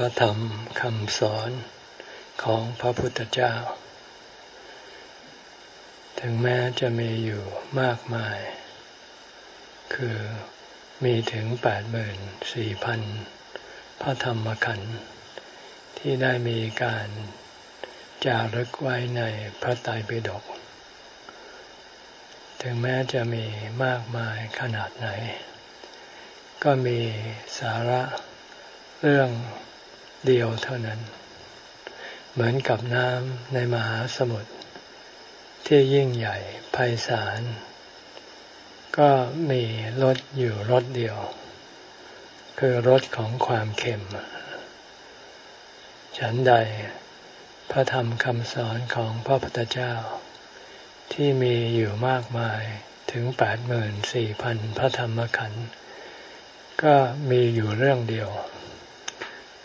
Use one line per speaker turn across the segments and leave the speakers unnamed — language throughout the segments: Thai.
พระธรรมคำสอนของพระพุทธเจ้า ถึงแม้จะมีอยู่มากมาย คือมีถึงแปดหมื่นสี่พันพระธรรมขันธ์ที่ได้มีการจารึกไว้ในพระไตรปิฎกถึงแม้จะมีมากมายขนาดไหน ก็มีสาระเรื่อง เดียวเท่านั้น เหมือนกับน้ำในมหาสมุทรที่ยิ่งใหญ่ไพศาล ก็มีรสอยู่รสเดียว คือรสของความเค็ม ฉันใด พระธรรมคำสอนของพระพุทธเจ้า ที่มีอยู่มากมายถึงแปดหมื่นสี่พันพระธรรมขันธ์ก็มีอยู่เรื่องเดียว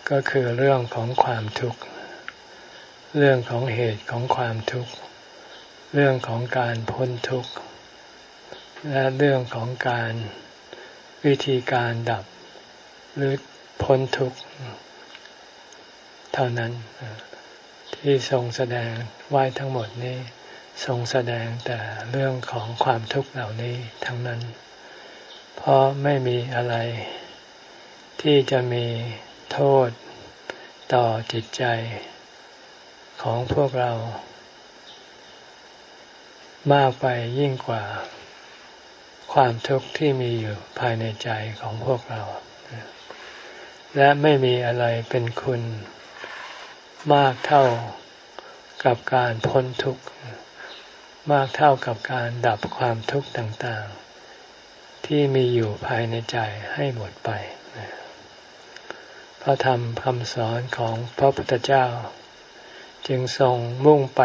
ก็คือเรื่องของความทุกข์ เรื่องของเหตุของความทุกข์ เรื่องของการพ้นทุกข์ และเรื่องของการวิธีการดับหรือพ้นทุกข์ เท่านั้นที่ทรงแสดงไว้ทั้งหมดนี้ทรงแสดงแต่เรื่องของความทุกข์เหล่านี้ทั้งนั้น เพราะไม่มีอะไรที่จะมี โทษ ต่อจิตใจของพวกเรา มากไปยิ่งกว่า ความทุกข์ที่มีอยู่ภายในใจของพวกเรา และไม่มีอะไรเป็นคุณมากเท่ากับการพ้นทุกข์ มากเท่ากับการดับความทุกข์ต่างๆ ที่มีอยู่ภายในใจให้หมดไป พระธรรมคำสอนของพระพุทธเจ้า จึงทรงมุ่งไป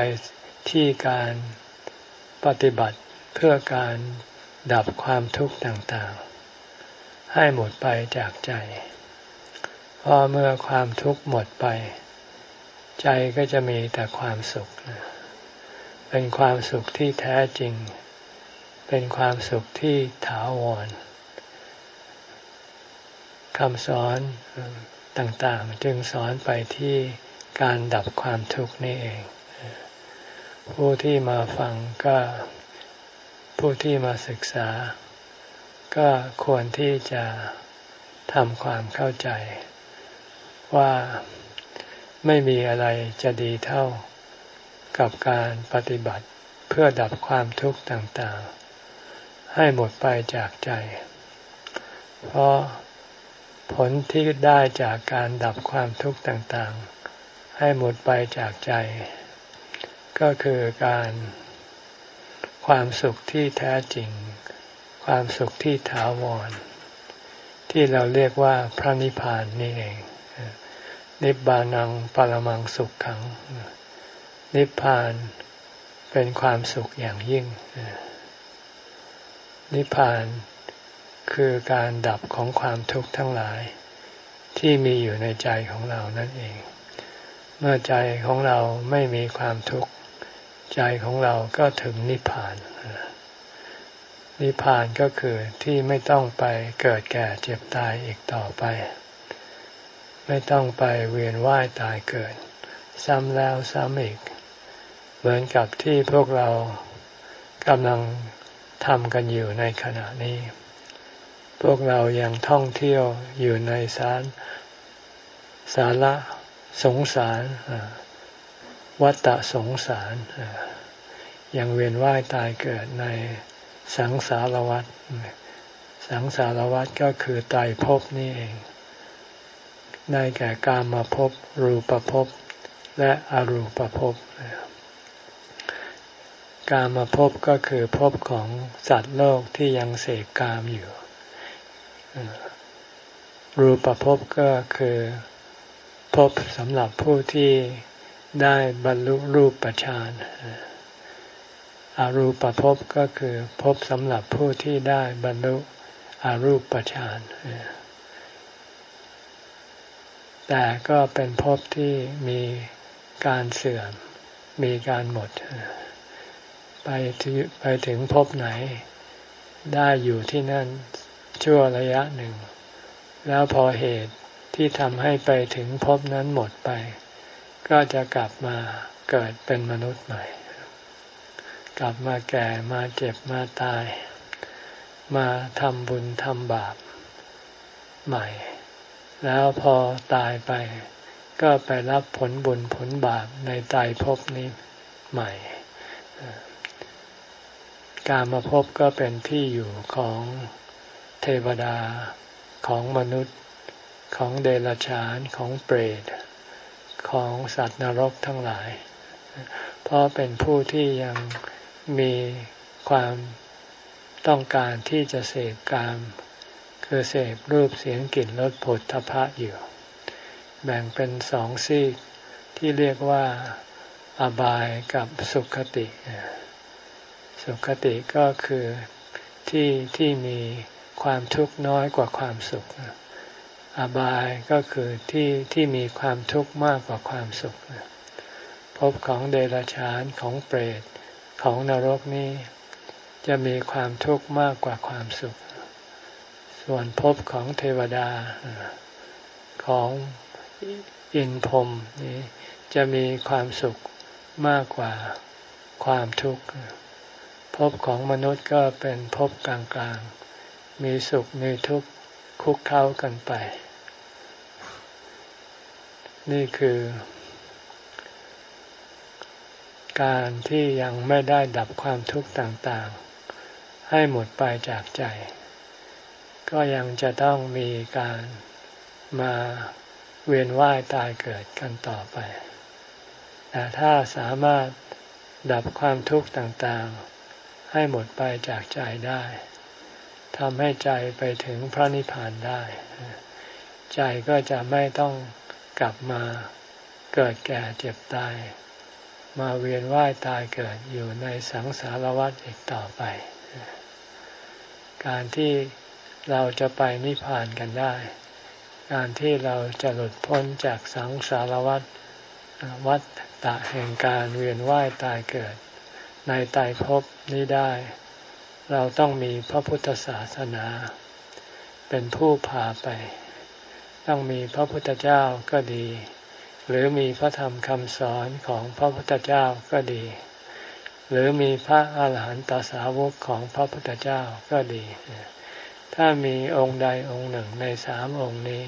ที่การปฏิบัติเพื่อการดับความทุกข์ต่างๆ ให้หมดไปจากใจ เพราะเมื่อความทุกข์หมดไป ใจก็จะมีแต่ความสุข เป็นความสุขที่แท้จริง เป็นความสุขที่ถาวรคำสอน ต่างๆ จึงสอนไปที่การดับความทุกข์นี่เอง ผู้ที่มาฟังก็ผู้ที่มาศึกษา ก็ควรที่จะทำความเข้าใจ ว่าไม่มีอะไรจะดีเท่ากับการปฏิบัติเพื่อดับความทุกข์ต่างๆ ให้หมดไปจากใจ เพราะ ผลที่ได้จากการดับความทุกข์ต่างๆ ให้หมดไปจากใจ ก็คือการความสุขที่แท้จริง ความสุขที่ถาวร ที่เราเรียกว่าพระนิพพานนี่เอง นิบานังปรมังสุขขัง นิพพานเป็นความสุขอย่างยิ่ง นิพพาน คือการดับของความทุกข์ทั้งหลาย ที่มีอยู่ในใจของเรานั่นเอง เมื่อใจของเราไม่มีความทุกข์ใจของเราก็ถึงนิพพาน นิพพานก็คือที่ไม่ต้องไปเกิดแก่เจ็บตายอีกต่อไป ไม่ต้องไปเวียนว่ายตายเกิด ซ้ำแล้วซ้ำอีก เหมือนกับที่พวกเรากำลังทำกันอยู่ในขณะนี้ พวกเรายังท่องเที่ยวอยู่ในสารสาระสงสารวัฏสงสารยังเวียนว่ายตายเกิดในสังสารวัฏสังสารวัฏก็คือตายภพนี่เอง ได้แก่การมาพบรูปภพและอรูปภพการมาพบก็คือภพของสัตว์โลกที่ยังเสกกามอยู่ รูปภพก็คือภพสำหรับผู้ที่ได้บรรลุรูปฌานอารูปภพก็คือภพสำหรับผู้ที่ได้บรรลุอรูปฌานแต่ก็เป็นภพที่มีการเสื่อม มีการหมด ไปไปถึงภพไหน ได้อยู่ที่นั่น ชั่วระยะหนึ่ง แล้วพอเหตุที่ทำให้ไปถึงภพนั้นหมดไป ก็จะกลับมาเกิดเป็นมนุษย์ใหม่ กลับมาแก่มาเจ็บมาตาย มาทำบุญทำบาปใหม่ แล้วพอตายไป ก็ไปรับผลบุญผลบาปในตายภพนี้ใหม่ การมาพบก็เป็นที่อยู่ของ เทวดาของมนุษย์ของเดรัจฉานของเปรตของสัตว์นรกทั้งหลาย เพราะเป็นผู้ที่ยังมีความต้องการที่จะเสพกาม คือเสพรูปเสียงกลิ่นรสผลทพะอยู่ แบ่งเป็นสองซีกที่เรียกว่าอบายกับสุขติ สุขติก็คือที่ที่มี ความทุกข์น้อยกว่าความสุข อบายก็คือที่ที่มีความทุกข์มากกว่าความสุขภพของเดรัจฉานของเปรตของนรกนี้ จะมีความทุกข์มากกว่าความสุข ส่วนภพของเทวดาของอินพรมนี้จะมีความสุขมากกว่าความทุกข์ภพของมนุษย์ก็เป็นภพกลางๆ มีสุขมีทุกข์คุกเข้ากันไป นี่คือ การที่ยังไม่ได้ดับความทุกข์ต่างๆ ให้หมดไปจากใจ ก็ยังจะต้องมีการมาเวียนว่ายตายเกิดกันต่อไป แต่ถ้าสามารถดับความทุกข์ต่างๆ ให้หมดไปจากใจได้ ทำให้ใจไปถึงพระนิพพานได้ ใจก็จะไม่ต้องกลับมาเกิดแก่เจ็บตาย มาเวียนว่ายตายเกิดอยู่ในสังสารวัฏอีกต่อไป การที่เราจะไปนิพพานกันได้ การที่เราจะหลุดพ้นจากสังสารวัฏวัฏฏะแห่งการเวียนว่ายตายเกิด ในตายภพนี้ได้ เราต้องมีพระพุทธศาสนา เป็นผู้พาไป ต้องมีพระพุทธเจ้าก็ดี หรือมีพระธรรมคำสอนของพระพุทธเจ้าก็ดี หรือมีพระอาหารหันตสาวกของพระพุทธเจ้าก็ดี ถ้ามีองค์ใดองค์หนึ่งในสามองค์นี้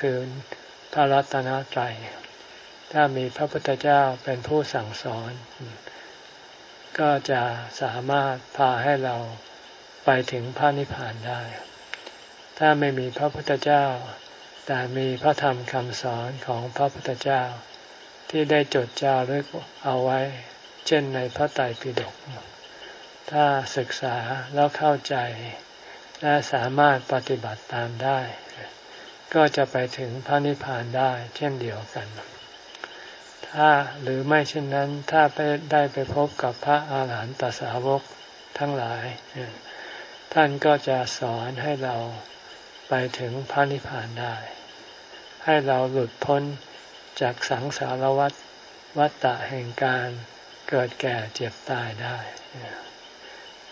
คือพระรัตนตรัยถ้ามีพระพุทธเจ้าเป็นผู้สั่งสอน ก็จะสามารถพาให้เราไปถึงพระนิพพานได้ ถ้าไม่มีพระพุทธเจ้า แต่มีพระธรรมคำสอนของพระพุทธเจ้า ที่ได้จดจารึกเอาไว้ เช่นในพระไตรปิฎก ถ้าศึกษาแล้วเข้าใจ และสามารถปฏิบัติตามได้ ก็จะไปถึงพระนิพพานได้เช่นเดียวกัน ถ้าหรือไม่เช่นนั้น ถ้าไปได้ไปพบกับพระอาหารหันตสาวกทั้งหลาย ท่านก็จะสอนให้เราไปถึงพระนิพพานได้ ให้เราหลุดพ้นจากสังสารวัฏวัฏฏะแห่งการเกิดแก่เจ็บตายได้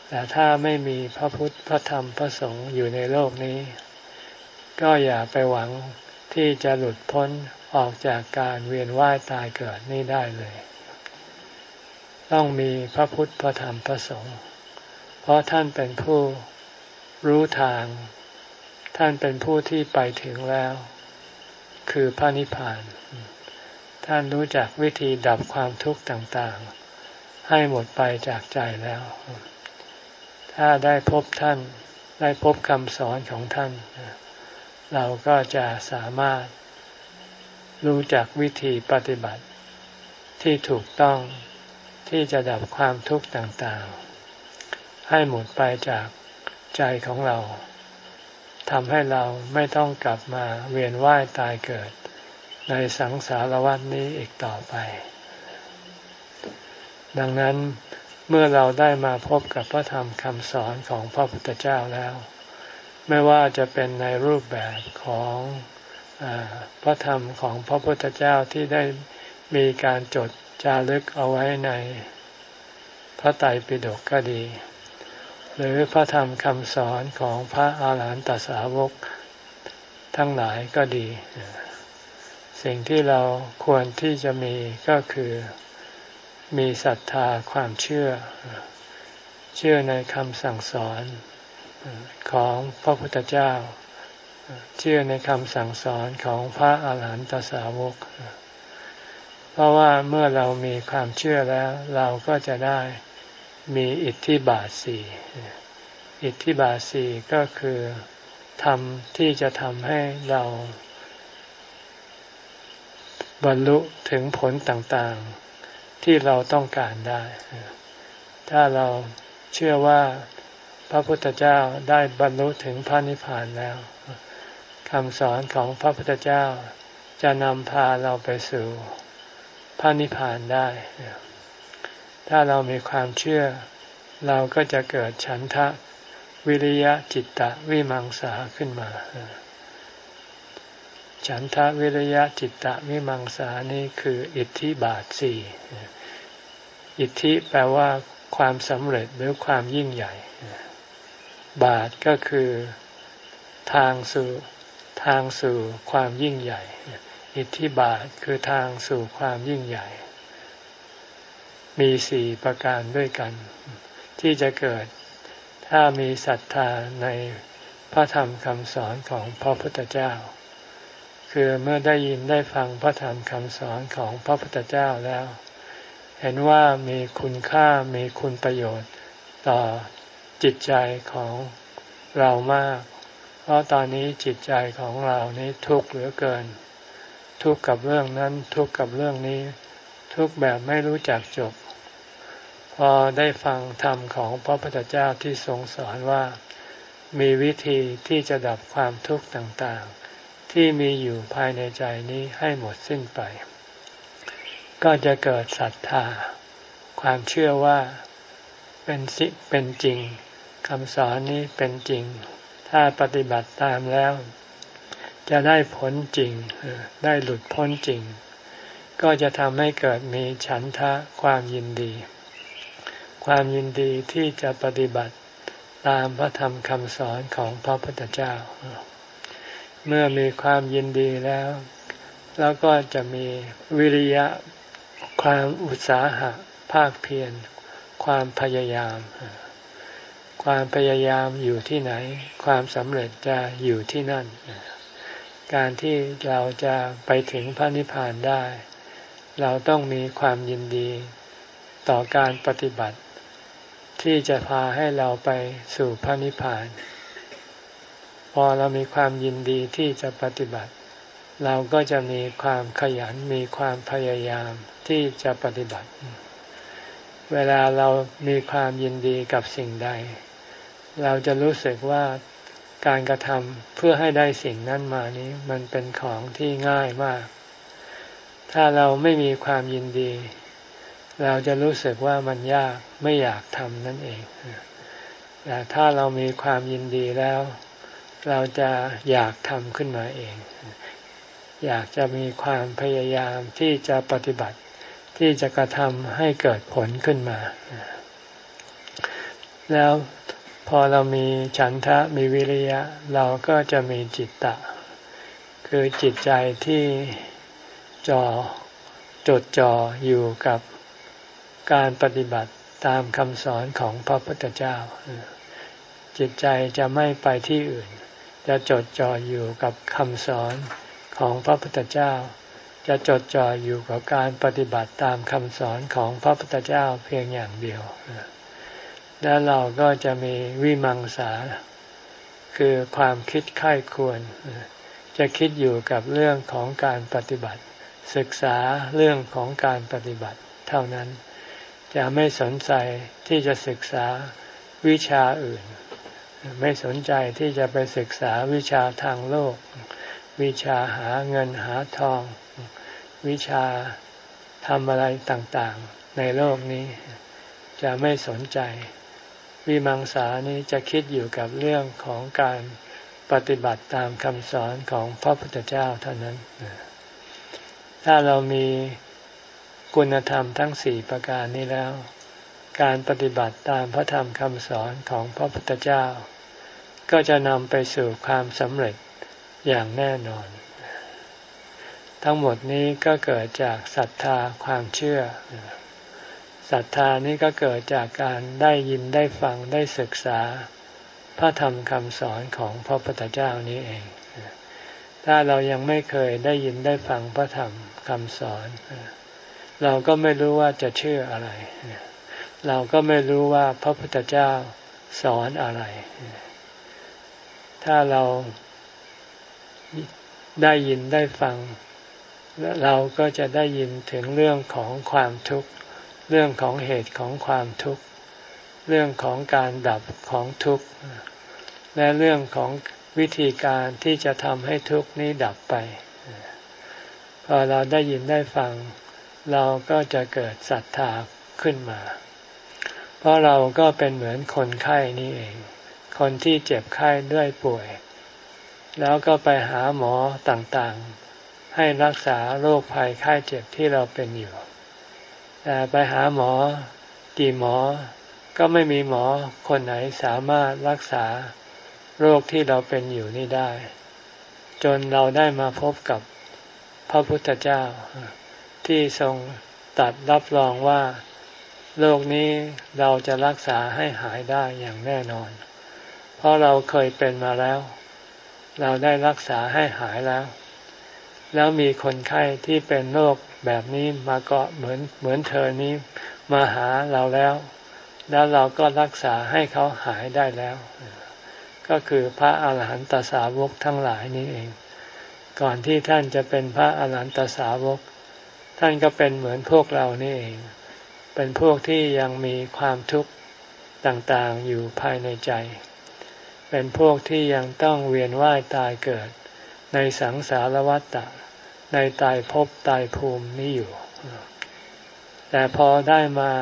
แต่ถ้าไม่มีพระพุทธพระธรรมพระสงฆ์อยู่ในโลกนี้ ก็อย่าไปหวังที่จะหลุดพ้น ออกจากการเวียนว่ายตายเกิดนี่ได้เลย ต้องมีพระพุทธพระธรรมพระสงฆ์เพราะท่านเป็นผู้รู้ทาง ท่านเป็นผู้ที่ไปถึงแล้ว คือพระนิพพาน ท่านรู้จักวิธีดับความทุกข์ต่างๆ ให้หมดไปจากใจแล้ว ถ้าได้พบท่านได้พบคำสอนของท่าน เราก็จะสามารถ รู้จักวิธีปฏิบัติ ที่ถูกต้องที่จะดับความทุกข์ต่างๆ ให้หมดไปจากใจของเราทำให้เราไม่ต้องกลับมาเวียนว่ายตายเกิด ในสังสารวัฏนี้อีกต่อไป ดังนั้นเมื่อเราได้มาพบกับพระธรรมคำสอนของพระพุทธเจ้าแล้ว ไม่ว่าจะเป็นในรูปแบบของ พระธรรมของพระพุทธเจ้าที่ได้มีการจดจารึกเอาไว้ในพระไตรปิฎกก็ดี หรือพระธรรมคำสอนของพระอาหารหันตสาวกททั้งหลายก็ดี สิ่งที่เราควรที่จะมีก็คือมีศรัทธาความเชื่อ เชื่อในคำสั่งสอนของพระพุทธเจ้า เชื่อในคำสั่งสอนของพระอาหารหันตสาวก เพราะว่าเมื่อเรามีความเชื่อแล้ว เราก็จะได้มีอิทธิบาทสี่อิทธิบาทสี่ก็คือทำที่จะทำให้เราบรรลุถึงผลต่างๆที่เราต้องการได้ ถ้าเราเชื่อว่าพระพุทธเจ้าได้บรรลุถึงพระนิพพานแล้ว คำสอนของพระพุทธเจ้า จะนำพาเราไปสู่พระนิพพานได้ ถ้าเรามีความเชื่อ เราก็จะเกิดฉันทะวิริยะจิตตะวิมังสาขึ้นมา ฉันทะวิริยะจิตตะวิมังสานี่คืออิทธิบาทสี่อิทธิแปลว่าความสำเร็จหรือความยิ่งใหญ่ บาทก็คือทางสู่ ทางสู่ความยิ่งใหญ่ อิทธิบาทคือทางสู่ความยิ่งใหญ่ มีสี่ประการด้วยกัน ที่จะเกิดถ้ามีศรัทธาในพระธรรมคำสอนของพระพุทธเจ้า คือเมื่อได้ยินได้ฟังพระธรรมคำสอนของพระพุทธเจ้าแล้ว เห็นว่ามีคุณค่ามีคุณประโยชน์ต่อจิตใจของเรามาก เพราะตอนนี้จิตใจของเรานี้ทุกข์เหลือเกิน ทุกข์กับเรื่องนั้นทุกข์กับเรื่องนี้ ทุกข์แบบไม่รู้จักจบ พอได้ฟังธรรมของพระพุทธเจ้าที่ทรงสอนว่า มีวิธีที่จะดับความทุกข์ต่างๆ ที่มีอยู่ภายในใจนี้ให้หมดสิ้นไป ก็จะเกิดศรัทธา ความเชื่อว่าเป็นสิเป็นจริงคำสอนนี้เป็นจริง ถ้าปฏิบัติตามแล้ว จะได้ผลจริง ได้หลุดพ้นจริง ก็จะทำให้เกิดมีฉันทะความยินดี ความยินดีที่จะปฏิบัติตามพระธรรมคำสอนของพระพุทธเจ้า เมื่อมีความยินดีแล้ว แล้วก็จะมีวิริยะความอุตสาหะภาคเพียรความพยายาม ความพยายามอยู่ที่ไหน ความสำเร็จจะอยู่ที่นั่น การที่เราจะไปถึงพระนิพพานได้ เราต้องมีความยินดีต่อการปฏิบัติ ที่จะพาให้เราไปสู่พระนิพพาน พอเรามีความยินดีที่จะปฏิบัติ เราก็จะมีความขยันมีความพยายามที่จะปฏิบัติเวลาเรามีความยินดีกับสิ่งใด เราจะรู้สึกว่าการกระทำเพื่อให้ได้สิ่งนั้นมานี้ มันเป็นของที่ง่ายมาก ถ้าเราไม่มีความยินดี เราจะรู้สึกว่ามันยากไม่อยากทำนั่นเอง แต่ถ้าเรามีความยินดีแล้ว เราจะอยากทำขึ้นมาเอง อยากจะมีความพยายามที่จะปฏิบัติที่จะกระทำให้เกิดผลขึ้นมา แล้ว พอเรามีฉันทะมีวิริยะ เราก็จะมีจิตตะ คือจิตใจที่จอจดจ่ออยู่กับการปฏิบัติตามคำสอนของพระพุทธเจ้า จิตใจจะไม่ไปที่อื่น จะจดจ่ออยู่กับคำสอนของพระพุทธเจ้า จะจดจ่ออยู่กับการปฏิบัติตามคำสอนของพระพุทธเจ้าเพียงอย่างเดียว แล้วเราก็จะมีวิมังสา คือความคิดไข้ควร จะคิดอยู่กับเรื่องของการปฏิบัติ ศึกษาเรื่องของการปฏิบัติ เท่านั้นจะไม่สนใจที่จะศึกษาวิชาอื่น ไม่สนใจที่จะไปศึกษาวิชาทางโลก วิชาหาเงินหาทอง วิชาทำอะไรต่างๆ ในโลกนี้จะไม่สนใจ วิมังสานี้จะคิดอยู่กับเรื่องของการปฏิบัติตามคำสอนของพระพุทธเจ้าเท่านั้น ถ้าเรามีคุณธรรมทั้งสี่ประการนี้แล้ว การปฏิบัติตามพระธรรมคำสอนของพระพุทธเจ้า ก็จะนำไปสู่ความสำเร็จอย่างแน่นอน ทั้งหมดนี้ก็เกิดจากศรัทธาความเชื่อ ศรัทธานี้ก็เกิดจากการได้ยินได้ฟังได้ศึกษา พระธรรมคำสอนของพระพุทธเจ้านี้เอง ถ้าเรายังไม่เคยได้ยินได้ฟังพระธรรมคำสอน เราก็ไม่รู้ว่าจะเชื่ออะไร เราก็ไม่รู้ว่าพระพุทธเจ้าสอนอะไร ถ้าเราได้ยินได้ฟัง เราก็จะได้ยินถึงเรื่องของความทุกข์ เรื่องของเหตุของความทุกข์ เรื่องของการดับของทุกข์ และเรื่องของวิธีการที่จะทำให้ทุกข์นี้ดับไป พอเราได้ยินได้ฟัง เราก็จะเกิดศรัทธาขึ้นมา เพราะเราก็เป็นเหมือนคนไข้นี่เอง คนที่เจ็บไข้ด้วยป่วย แล้วก็ไปหาหมอต่างๆ ให้รักษาโรคภัยไข้เจ็บที่เราเป็นอยู่ แต่ไปหาหมอกี่หมอ ก็ไม่มีหมอคนไหนสามารถรักษาโรคที่เราเป็นอยู่นี่ได้ จนเราได้มาพบกับพระพุทธเจ้า ที่ทรงตัดรับรองว่าโรคนี้เราจะรักษาให้หายได้อย่างแน่นอน เพราะเราเคยเป็นมาแล้ว เราได้รักษาให้หายแล้ว แล้วมีคนไข้ที่เป็นโรคแบบนี้มาก็เหมือนเหมือนเธอนี้มาหาเราแล้ว แล้วเราก็รักษาให้เขาหายได้แล้ว ก็คือพระอาหารหันตสาวกทั้งหลายนี้เอง ก่อนที่ท่านจะเป็นพระอาหารหันตสาวก ท่านก็เป็นเหมือนพวกเรานี่เอง เป็นพวกที่ยังมีความทุกข์ต่างๆอยู่ภายในใจ เป็นพวกที่ยังต้องเวียนว่ายตายเกิดในสังสารวัฏฏะ ในตายภพตายภูมินี้อยู่ แต่พอได้มา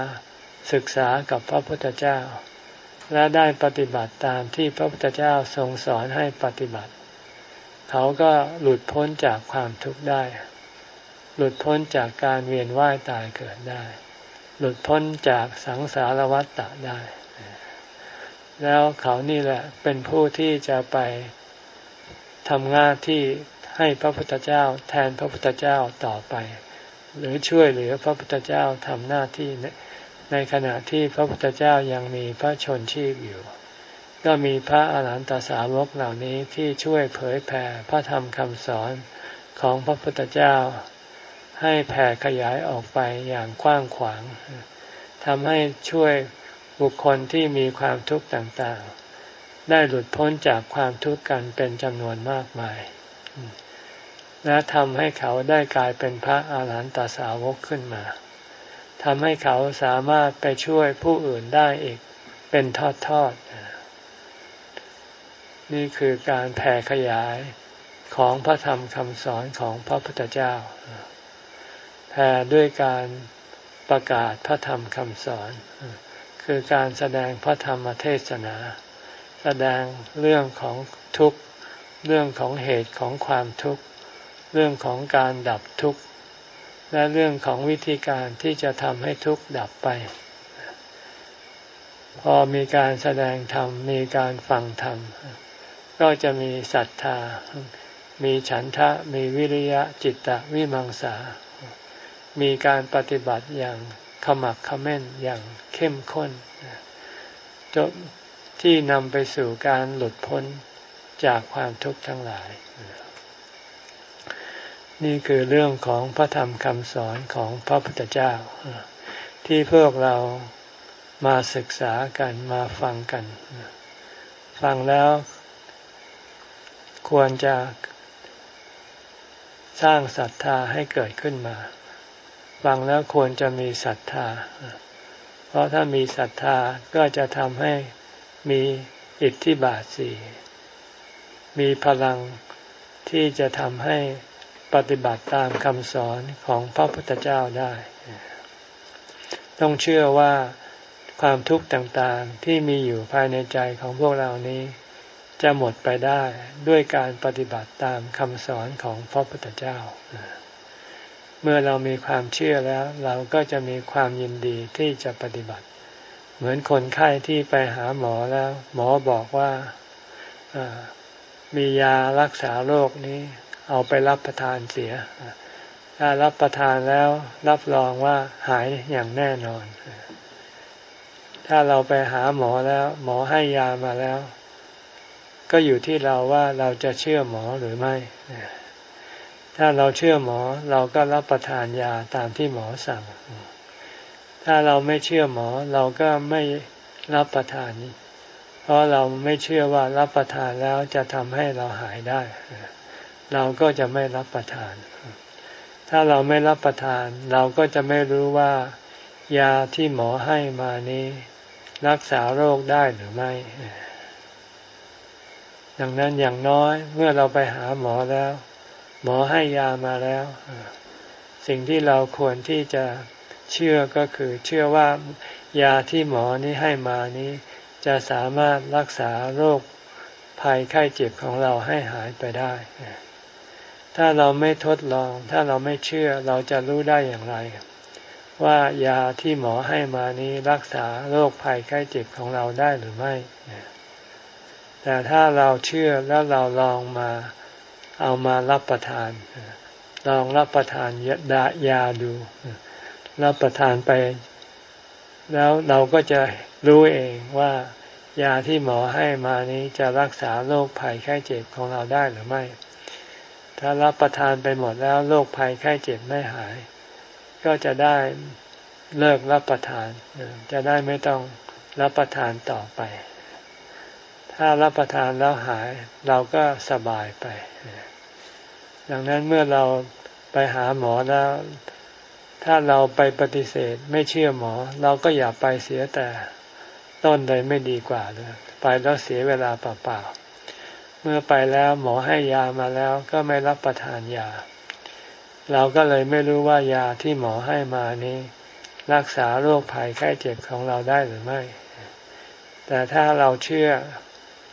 ศึกษากับพระพุทธเจ้า และได้ปฏิบัติตามที่พระพุทธเจ้าทรงสอนให้ปฏิบัติ เขาก็หลุดพ้นจากความทุกข์ได้ หลุดพ้นจากการเวียนว่ายตายเกิดได้ หลุดพ้นจากสังสารวัฏฏะได้ แล้วเขานี่แหละเป็นผู้ที่จะไปทำงานที่ ให้พระพุทธเจ้าแทนพระพุทธเจ้าต่อไป หรือช่วยเหลือพระพุทธเจ้าทำหน้าที่ในขณะที่พระพุทธเจ้ายังมีพระชนชีพอยู่ ก็มีพระอาหารหันตสาวกเหล่านี้ที่ช่วยเผยแผ่พระธรรมคำสอนของพระพุทธเจ้า ให้แผ่ขยายออกไปอย่างกว้างขวางทำให้ช่วยบุคคลที่มีความทุกข์ต่างๆ ได้หลุดพ้นจากความทุกข์กันเป็นจำนวนมากมาย และทำให้เขาได้กลายเป็นพระอาหารหันตสาวกขึ้นมาทำให้เขาสามารถไปช่วยผู้อื่นได้อีกเป็นทอดๆนี่คือการแผ่ขยายของพระธรรมคำสอนของพระพุทธเจ้า แผ่ด้วยการประกาศพระธรรมคำสอน คือการแสดงพระธรรมเทศนา แสดงเรื่องของทุกข์ เรื่องของเหตุของความทุกข์ เรื่องของการดับทุกข์ และเรื่องของวิธีการที่จะทำให้ทุกข์ดับไป พอมีการแสดงธรรมมีการฟังธรรม ก็จะมีศรัทธา มีฉันทะ มีวิริยะจิตตะวิมังสา มีการปฏิบัติอย่างขมักขม้นอย่างเข้มข้นจบที่นำไปสู่การหลุดพ้นจากความทุกข์ทั้งหลาย นี่คือเรื่องของพระธรรมคำสอนของพระพุทธเจ้า ที่พวกเรามาศึกษากันมาฟังกัน ฟังแล้วควรจะสร้างศรัทธาให้เกิดขึ้นมา ฟังแล้วควรจะมีศรัทธา เพราะถ้ามีศรัทธาก็จะทำให้มีอิทธิบาทสี่มีพลังที่จะทำให้ ปฏิบัติตามคำสอนของพระพุทธเจ้าได้ ต้องเชื่อว่าความทุกข์ต่างๆที่มีอยู่ภายในใจของพวกเรานี้ จะหมดไปได้ด้วยการปฏิบัติตามคำสอนของพระพุทธเจ้า เมื่อเรามีความเชื่อแล้ว เราก็จะมีความยินดีที่จะปฏิบัติ เหมือนคนไข้ที่ไปหาหมอแล้ว หมอบอกว่ามียารักษาโรคนี้ เอาไปรับประทานเสีย ถ้ารับประทานแล้วรับรองว่าหายอย่างแน่นอน ถ้าเราไปหาหมอแล้ว หมอให้ยามาแล้ว ก็อยู่ที่เราว่าเราจะเชื่อหมอหรือไม่ ถ้าเราเชื่อหมอเราก็รับประทานยาตามที่หมอสั่ง ถ้าเราไม่เชื่อหมอเราก็ไม่รับประทานเพราะเราไม่เชื่อว่ารับประทานแล้วจะทำให้เราหายได้ เราก็จะไม่รับประทาน ถ้าเราไม่รับประทาน เราก็จะไม่รู้ว่ายาที่หมอให้มานี้ รักษาโรคได้หรือไม่ ดังนั้นอย่างน้อยเมื่อเราไปหาหมอแล้ว หมอให้ยามาแล้ว สิ่งที่เราควรที่จะเชื่อก็คือเชื่อว่ายาที่หมอนี้ให้มานี้ จะสามารถรักษาโรคภัยไข้เจ็บของเราให้หายไปได้ ถ้าเราไม่ทดลอง ถ้าเราไม่เชื่อเราจะรู้ได้อย่างไร ว่ายาที่หมอให้มานี้รักษาโรคภัยไข้เจ็บของเราได้หรือไม่ แต่ถ้าเราเชื่อแล้วเราลองมาเอามารับประทาน ลองรับประทานยาดูรับประทานไป แล้วเราก็จะรู้เองว่ายาที่หมอให้มานี้จะรักษาโรคภัยไข้เจ็บของเราได้หรือไม่ ถ้ารับประทานไปหมดแล้วโรคภัยไข้เจ็บไม่หาย ก็จะได้เลิกรับประทาน จะได้ไม่ต้องรับประทานต่อไป ถ้ารับประทานแล้วหายเราก็สบายไป ดังนั้นเมื่อเราไปหาหมอแล้ว ถ้าเราไปปฏิเสธไม่เชื่อหมอ เราก็อย่าไปเสียแต่ต้นเลยไม่ดีกว่าเลยไปแล้วเสียเวลาเปล่าๆ มื่อไปแล้วหมอให้ยามาแล้วก็ไม่รับประทานยา เราก็เลยไม่รู้ว่ายาที่หมอให้มานี้ รักษาโรคภัยไข้เจ็บของเราได้หรือไม่ แต่ถ้าเราเชื่อ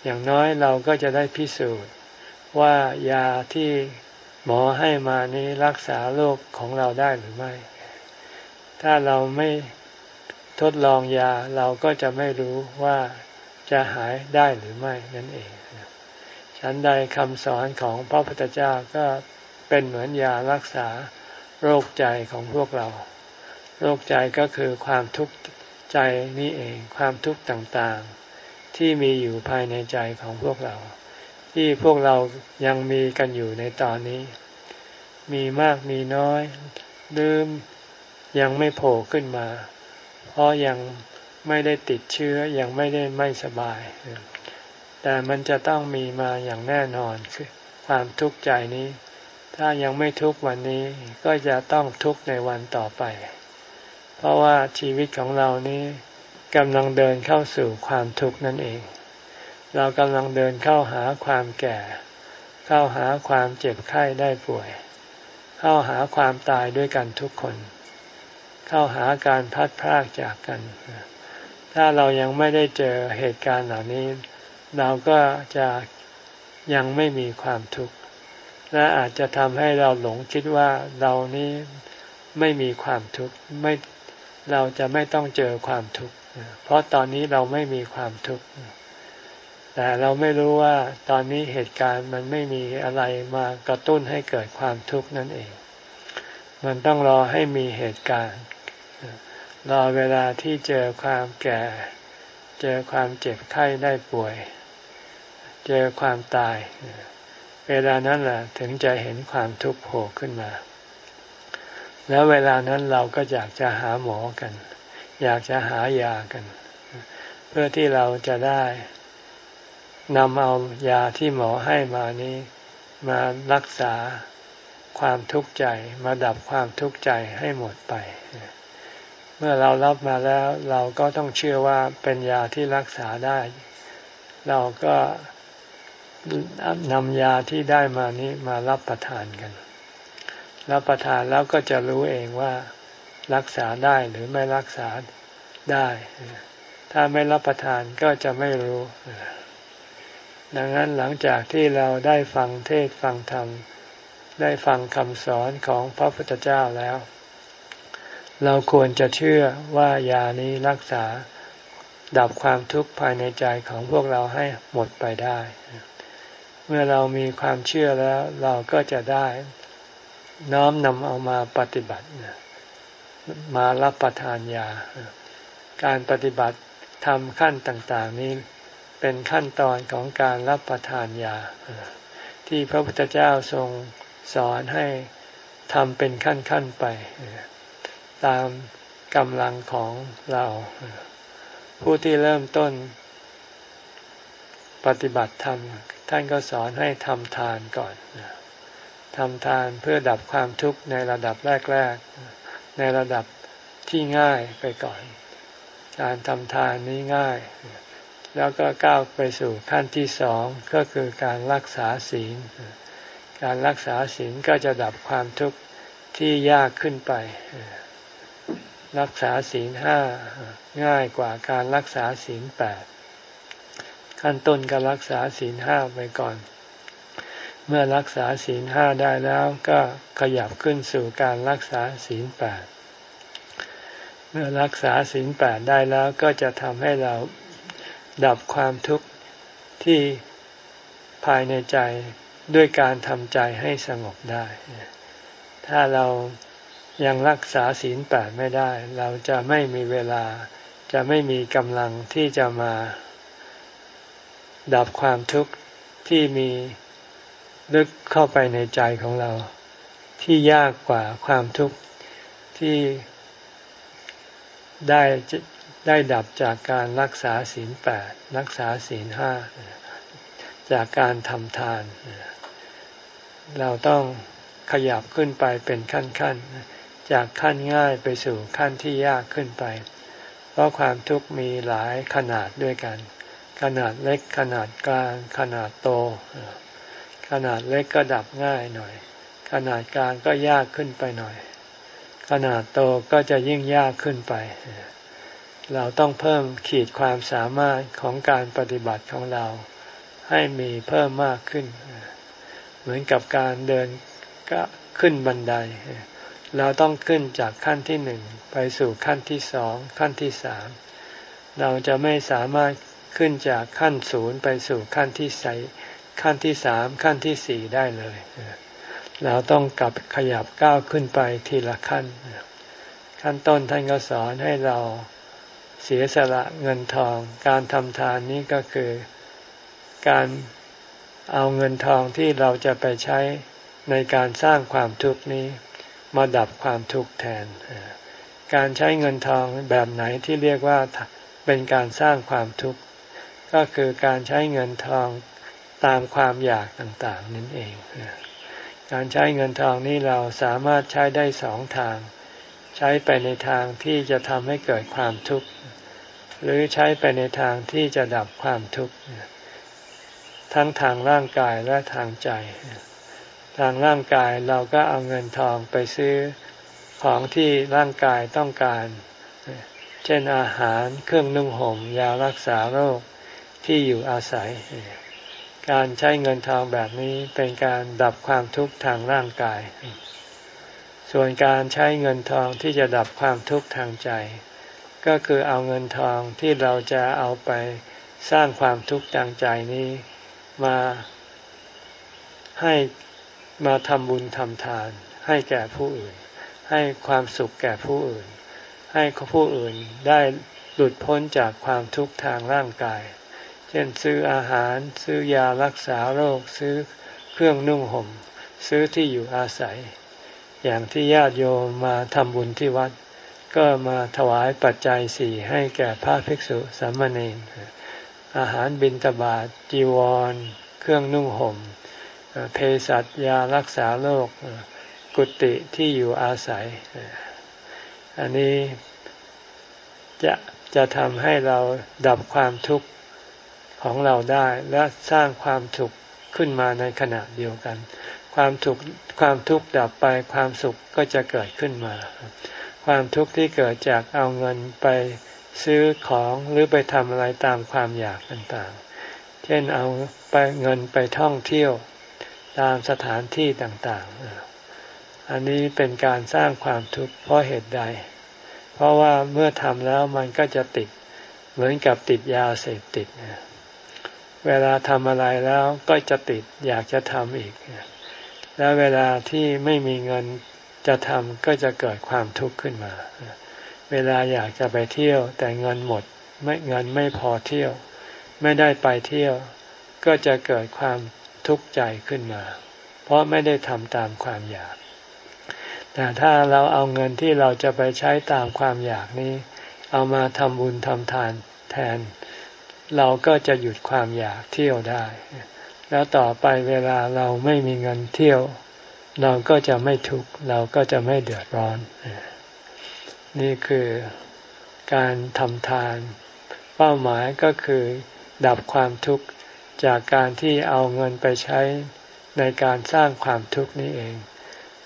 อย่างน้อยเราก็จะได้พิสูจน์ว่ายาที่หมอให้มานี้รักษาโรคของเราได้หรือไม่ ถ้าเราไม่ทดลองยาเราก็จะไม่รู้ว่าจะหายได้หรือไม่นั่นเอง ฉันใดคำสอนของพระพุทธเจ้าก็เป็นเหมือนยารักษาโรคใจของพวกเรา โรคใจก็คือความทุกข์ใจนี่เอง ความทุกข์ต่างๆ ที่มีอยู่ภายในใจของพวกเรา ที่พวกเรายังมีกันอยู่ในตอนนี้ มีมากมีน้อยลืมยังไม่โผล่ขึ้นมา เพราะยังไม่ได้ติดเชื้อยังไม่ได้ไม่สบาย แต่มันจะต้องมีมาอย่างแน่นอนคือความทุกข์ใจนี้ ถ้ายังไม่ทุกข์วันนี้ก็จะต้องทุกข์ในวันต่อไป เพราะว่าชีวิตของเรานี้กำลังเดินเข้าสู่ความทุกข์นั่นเอง เรากำลังเดินเข้าหาความแก่ เข้าหาความเจ็บไข้ได้ป่วย เข้าหาความตายด้วยกันทุกคน เข้าหาการพัดพรากจากกัน ถ้าเรายังไม่ได้เจอเหตุการณ์เหล่านี้ เราก็จะยังไม่มีความทุกข์และอาจจะทำให้เราหลงคิดว่าเรานี้ไม่มีความทุกข์ไม่เราจะไม่ต้องเจอความทุกข์เพราะตอนนี้เราไม่มีความทุกข์แต่เราไม่รู้ว่าตอนนี้เหตุการณ์มันไม่มีอะไรมากระตุ้นให้เกิดความทุกข์นั่นเอง มันต้องรอให้มีเหตุการณ์ รอเวลาที่เจอความแก่ เจอความเจ็บไข้ได้ป่วย เจอความตาย เวลานั้นแหละถึงจะเห็นความทุกข์โผล่ขึ้นมา แล้วเวลานั้นเราก็อยากจะหาหมอกัน อยากจะหายากัน เพื่อที่เราจะได้นำเอายาที่หมอให้มานี้มารักษาความทุกข์ใจมาดับความทุกข์ใจให้หมดไป เมื่อเรารับมาแล้วเราก็ต้องเชื่อว่าเป็นยาที่รักษาได้ เราก็ นำยาที่ได้มานี้มารับประทานกัน รับประทานแล้วก็จะรู้เองว่ารักษาได้หรือไม่รักษาได้ ถ้าไม่รับประทานก็จะไม่รู้ ดังนั้นหลังจากที่เราได้ฟังเทศฟังธรรม ได้ฟังคำสอนของพระพุทธเจ้าแล้ว เราควรจะเชื่อว่ายานี้รักษาดับความทุกข์ภายในใจของพวกเราให้หมดไปได้ เมื่อเรามีความเชื่อแล้วเราก็จะได้น้อมนำเอามาปฏิบัติมารับประทานยา การปฏิบัติทำขั้นต่างๆนี้เป็นขั้นตอนของการรับประทานยา ที่พระพุทธเจ้าทรงสอนให้ทำเป็นขั้นๆไป ตามกำลังของเรา ผู้ที่เริ่มต้น ปฏิบัติธรรมท่านก็สอนให้ทำทานก่อนทำทานเพื่อดับความทุกข์ในระดับแรก ๆ ในระดับที่ง่ายไปก่อน การทำทานนี้ง่าย แล้วก็ก้าวไปสู่ขั้นที่สองก็คือการรักษาศีล การรักษาศีลก็จะดับความทุกข์ที่ยากขึ้นไป รักษาศีลห้าง่ายกว่าการรักษาศีลแปด ขั้นต้นก็รักษาศีลห้าไปก่อน เมื่อรักษาศีลห้าได้แล้วก็ขยับขึ้นสู่การรักษาศีลแปดเมื่อรักษาศีลแปดได้แล้วก็จะทำให้เราดับความทุกข์ที่ภายในใจด้วยการทำใจให้สงบได้ ถ้าเรายังรักษาศีลแปดไม่ได้ เราจะไม่มีเวลาจะไม่มีกำลังที่จะมา ดับความทุกข์ที่มีลึกเข้าไปในใจของเรา ที่ยากกว่าความทุกข์ที่ได้ได้ดับจากการรักษาศีลแปดรักษาศีลห้าจากการทำทาน เราต้องขยับขึ้นไปเป็นขั้นๆจากขั้นง่ายไปสู่ขั้นที่ยากขึ้นไป เพราะความทุกข์มีหลายขนาดด้วยกัน ขนาดเล็กขนาดกลาง ขนาดโต ขนาดเล็กก็ดับง่ายหน่อย ขนาดกลางก็ยากขึ้นไปหน่อย ขนาดโตก็จะยิ่งยากขึ้นไป เราต้องเพิ่มขีดความสามารถของการปฏิบัติของเรา ให้มีเพิ่มมากขึ้น เหมือนกับการเดินก็ขึ้นบันได เราต้องขึ้นจากขั้นที่หนึ่งไปสู่ขั้นที่สองขั้นที่สามเราจะไม่สามารถ ขึ้นจากขั้นศูนย์ไปสู่ขั้นที่ใสขั้นที่สามขั้นที่สี่ได้เลย เราต้องกลับขยับก้าวขึ้นไปทีละขั้น ขั้นต้นท่านก็สอนให้เราเสียสละเงินทอง การทำทานนี้ก็คือการเอาเงินทองที่เราจะไปใช้ในการสร้างความทุกข์นี้มาดับความทุกข์แทน การใช้เงินทองแบบไหนที่เรียกว่าเป็นการสร้างความทุกข์ ก็คือการใช้เงินทองตามความอยากต่างๆนั่นเอง การใช้เงินทองนี้เราสามารถใช้ได้สองทาง ใช้ไปในทางที่จะทำให้เกิดความทุกข์ หรือใช้ไปในทางที่จะดับความทุกข์ทั้งทางร่างกายและทางใจ ทางร่างกายเราก็เอาเงินทองไปซื้อของที่ร่างกายต้องการ เช่นอาหารเครื่องนุ่งห่มยารักษาโรค ที่อยู่อาศัย การใช้เงินทองแบบนี้เป็นการดับความทุกข์ทางร่างกาย ส่วนการใช้เงินทองที่จะดับความทุกข์ทางใจ ก็คือเอาเงินทองที่เราจะเอาไปสร้างความทุกข์ทางใจนี้มาให้มาทำบุญทำทาน ให้แก่ผู้อื่น ให้ความสุขแก่ผู้อื่น ให้ผู้อื่นได้หลุดพ้นจากความทุกข์ทางร่างกาย ช่นซื้ออาหาร ซื้อยารักษาโรค ซื้อเครื่องนุ่งห่ม ซื้อที่อยู่อาศัย อย่างที่ญาติโยมมาทำบุญที่วัด ก็มาถวายปัจจัยสี่ให้แก่พระภิกษุสามเณรอาหารบิณฑบาตจีวร เครื่องนุ่งห่มเภสัชยารักษาโรคกุฏิที่อยู่อาศัย อันนี้จะจะทำให้เราดับความทุกข์ ของเราได้และสร้างความสุขขึ้นมาในขณะเดียวกัน ความทุกข์ความทุกข์ดับไปความสุขก็จะเกิดขึ้นมา ความทุกข์ที่เกิดจากเอาเงินไปซื้อของหรือไปทำอะไรตามความอยากต่างๆ เช่นเอาไปเงินไปท่องเที่ยวตามสถานที่ต่างๆ อันนี้เป็นการสร้างความทุกข์เพราะเหตุใด เพราะว่าเมื่อทำแล้วมันก็จะติดเหมือนกับติดยาเสพติดเเวลาทำอะไรแล้วก็จะติดอยากจะทำอีก แล้วเวลาที่ไม่มีเงินจะทำก็จะเกิดความทุกข์ขึ้นมา เวลาอยากจะไปเที่ยว แต่เงินหมดไม่เงินไม่พอเที่ยว ไม่ได้ไปเที่ยว ก็จะเกิดความทุกข์ใจขึ้นมา เพราะไม่ได้ทำตามความอยาก แต่ถ้าเราเอาเงินที่เราจะไปใช้ตามความอยากนี้ เอามาทำบุญทำทานแทน เราก็จะหยุดความอยากเที่ยวได้ แล้วต่อไปเวลาเราไม่มีเงินเที่ยว เราก็จะไม่ทุกข์เราก็จะไม่เดือดร้อน นี่คือการทำทาน เป้าหมายก็คือดับความทุกข์จากการที่เอาเงินไปใช้ในการสร้างความทุกข์นี้เอง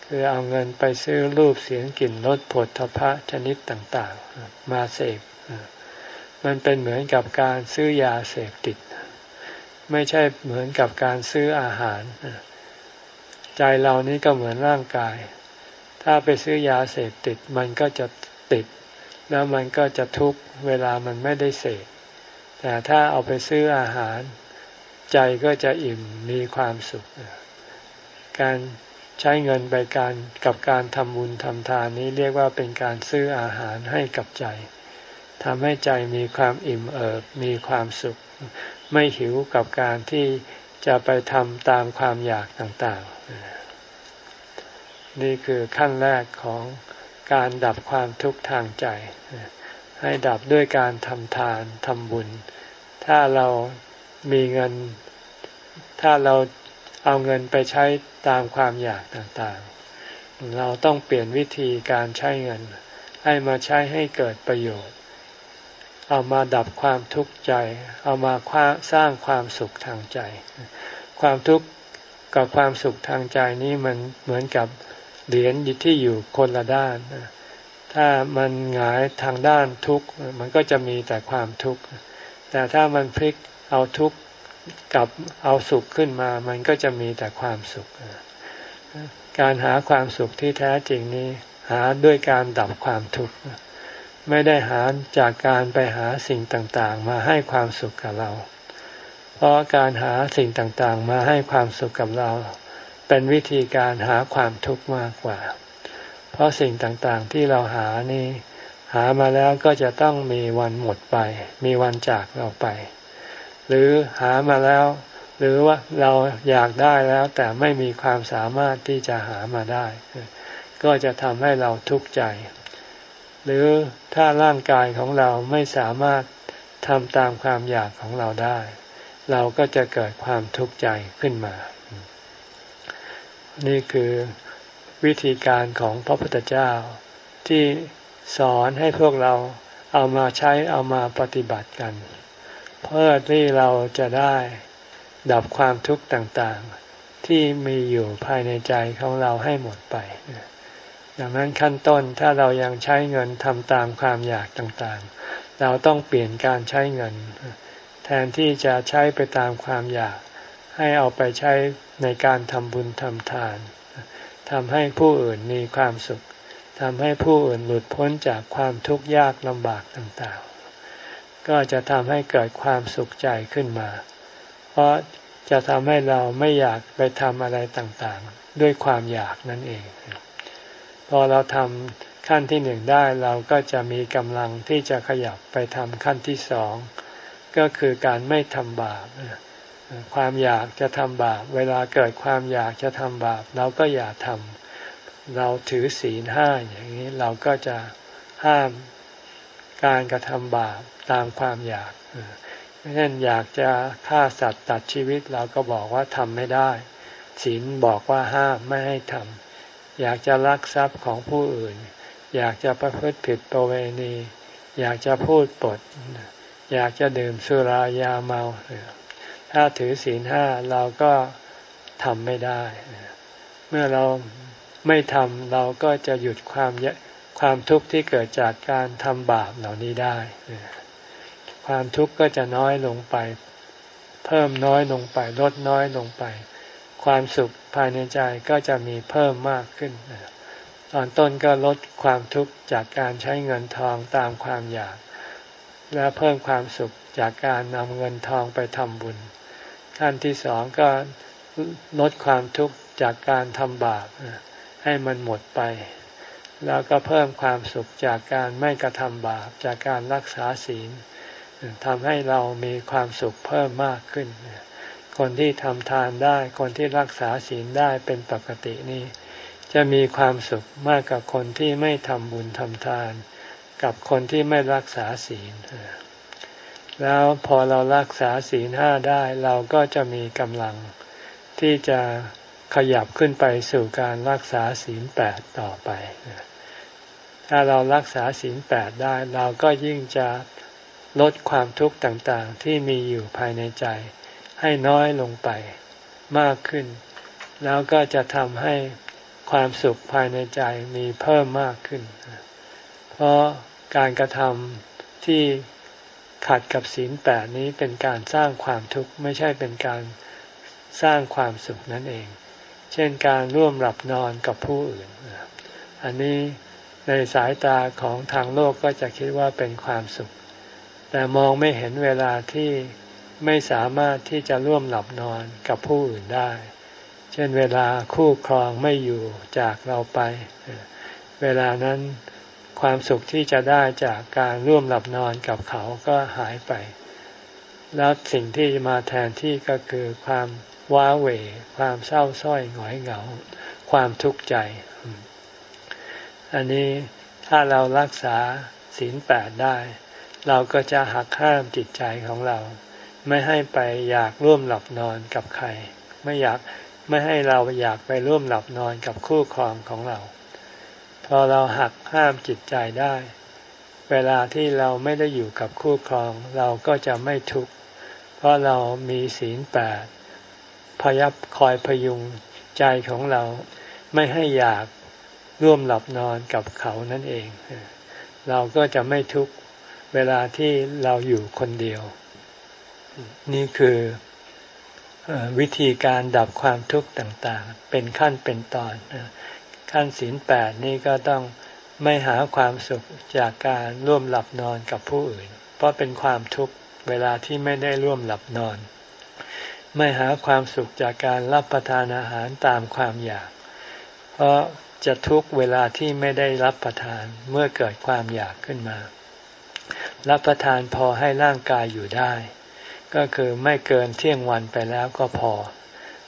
คือเอาเงินไปซื้อรูปเสียงกลิ่นรสผลทพะชนิดต่าง ๆ มาเสพ มันเป็นเหมือนกับการซื้อยาเสพติด ไม่ใช่เหมือนกับการซื้ออาหาร ใจเรานี้ก็เหมือนร่างกาย ถ้าไปซื้อยาเสพติด มันก็จะติด แล้วมันก็จะทุกข์เวลามันไม่ได้เสพแต่ถ้าเอาไปซื้ออาหาร ใจก็จะอิ่มมีความสุข การใช้เงินไปการกับการทำบุญทำทานนี้เรียกว่าเป็นการซื้ออาหารให้กับใจ ทำให้ใจมีความอิ่มเอิบมีความสุข ไม่หิวกับการที่จะไปทำตามความอยากต่างๆ นี่คือขั้นแรกของการดับความทุกข์ทางใจ ให้ดับด้วยการทำทานทำบุญ ถ้าเรามีเงิน ถ้าเราเอาเงินไปใช้ตามความอยากต่างๆ เราต้องเปลี่ยนวิธีการใช้เงิน ให้มาใช้ให้เกิดประโยชน์ เอามาดับความทุกข์ใจ เอามาสร้างความสุขทางใจ ความทุกข์กับความสุขทางใจนี้มันเหมือนกับเหรียญที่อยู่คนละด้าน ถ้ามันหงายทางด้านทุกข์มันก็จะมีแต่ความทุกข์ แต่ถ้ามันพลิกเอาทุกข์กับเอาสุขขึ้นมา มันก็จะมีแต่ความสุข การหาความสุขที่แท้จริงนี้ หาด้วยการดับความทุกข์ ไม่ได้หาจากการไปหาสิ่งต่างๆ มาให้ความสุขกับเรา เพราะการหาสิ่งต่างๆ มาให้ความสุขกับเรา เป็นวิธีการหาความทุกข์มากกว่า เพราะสิ่งต่างๆที่เราหานี่หามาแล้วก็จะต้องมีวันหมดไป มีวันจากเราไป หรือหามาแล้ว หรือว่าเราอยากได้แล้วแต่ไม่มีความสามารถที่จะหามาได้ ก็จะทำให้เราทุกข์ใจ หรือถ้าร่างกายของเราไม่สามารถทำตามความอยากของเราได้ เราก็จะเกิดความทุกข์ใจขึ้นมา นี่คือวิธีการของพระพุทธเจ้าที่สอนให้พวกเราเอามาใช้เอามาปฏิบัติกัน เพื่อที่เราจะได้ดับความทุกข์ต่างๆ ที่มีอยู่ภายในใจของเราให้หมดไป ดังนั้นขั้นต้นถ้าเรายังใช้เงินทำตามความอยากต่างๆ เราต้องเปลี่ยนการใช้เงิน แทนที่จะใช้ไปตามความอยาก ให้เอาไปใช้ในการทำบุญทำทานทำให้ผู้อื่นมีความสุขทำให้ผู้อื่นหลุดพ้นจากความทุกข์ยากลำบากต่างๆ ก็จะทำให้เกิดความสุขใจขึ้นมา เพราะจะทำให้เราไม่อยากไปทำอะไรต่างๆ ด้วยความอยากนั่นเอง พอเราทำขั้นที่หนึ่งได้เราก็จะมีกำลังที่จะขยับไปทำขั้นที่สองก็คือการไม่ทำบาปความอยากจะทำบาปเวลาเกิดความอยากจะทำบาปเราก็อย่าทำเราถือศีลห้าอย่างนี้เราก็จะห้ามการกระทำบาปตามความอยากเช่นอยากจะฆ่าสัตว์ตัดชีวิตเราก็บอกว่าทำไม่ได้ศีลบอกว่าห้ามไม่ให้ทำ อยากจะลักทรัพย์ของผู้อื่น อยากจะประพฤติผิดประเวณี อยากจะพูดปด อยากจะดื่มสุรายาเมา ถ้าถือศีลห้าเราก็ทำไม่ได้ เมื่อเราไม่ทำเราก็จะหยุดความความทุกข์ที่เกิดจากการทำบาปเหล่านี้ได้ ความทุกข์ก็จะน้อยลงไป เพิ่มน้อยลงไป ลดน้อยลงไป ความสุขภายในใจก็จะมีเพิ่มมากขึ้น ตอนต้นก็ลดความทุกข์จากการใช้เงินทองตามความอยาก และเพิ่มความสุขจากการนำเงินทองไปทำบุญ ขั้นที่สองก็ลดความทุกข์จากการทำบาปให้มันหมดไป แล้วก็เพิ่มความสุขจากการไม่กระทำบาปจากการรักษาศีลทำให้เรามีความสุขเพิ่มมากขึ้น คนที่ทำทานได้ คนที่รักษาศีลได้เป็นปกตินี้ จะมีความสุขมากกว่าคนที่ไม่ทำบุญทำทาน กับคนที่ไม่รักษาศีล แล้วพอเรารักษาศีลห้าได้เราก็จะมีกำลังที่จะขยับขึ้นไปสู่การรักษาศีลแปดต่อไป ถ้าเรารักษาศีลแปดได้ เราก็ยิ่งจะลดความทุกข์ต่างๆ ที่มีอยู่ภายในใจ ให้น้อยลงไปมากขึ้น แล้วก็จะทำให้ความสุขภายในใจมีเพิ่มมากขึ้น เพราะการกระทำที่ขัดกับศีลแปดนี้เป็นการสร้างความทุกข์ไม่ใช่เป็นการสร้างความสุขนั่นเอง เช่นการร่วมหลับนอนกับผู้อื่น อันนี้ในสายตาของทางโลกก็จะคิดว่าเป็นความสุข แต่มองไม่เห็นเวลาที่ ไม่สามารถที่จะร่วมหลับนอนกับผู้อื่นได้ เช่นเวลาคู่ครองไม่อยู่จากเราไป เวลานั้นความสุขที่จะได้จากการร่วมหลับนอนกับเขาก็หายไป แล้วสิ่งที่มาแทนที่ก็คือความว้าเหวความเศร้าส้อยหงอยเหงา ความทุกข์ใจ อันนี้ถ้าเรารักษาศีลแปดได้ เราก็จะหักห้ามจิตใจของเรา ไม่ให้ไปอยากร่วมหลับนอนกับใคร ไม่อยากไม่ให้เราอยากไปร่วมหลับนอนกับคู่ครองของเรา พอเราหักห้ามจิตใจได้ เวลาที่เราไม่ได้อยู่กับคู่ครอง เราก็จะไม่ทุกข์เพราะเรามีศีลแปดพยับคอยพยุงใจของเรา ไม่ให้อยากร่วมหลับนอนกับเขานั่นเอง เราก็จะไม่ทุกข์เวลาที่เราอยู่คนเดียว นี่คือวิธีการดับความทุกข์ต่างๆ เป็นขั้นเป็นตอนขั้นศีลแปดนี่ก็ต้องไม่หาความสุขจากการร่วมหลับนอนกับผู้อื่น เพราะเป็นความทุกข์เวลาที่ไม่ได้ร่วมหลับนอน ไม่หาความสุขจากการรับประทานอาหารตามความอยาก เพราะจะทุกข์เวลาที่ไม่ได้รับประทานเมื่อเกิดความอยากขึ้นมา รับประทานพอให้ร่างกายอยู่ได้ ก็คือไม่เกินเที่ยงวันไปแล้วก็พอ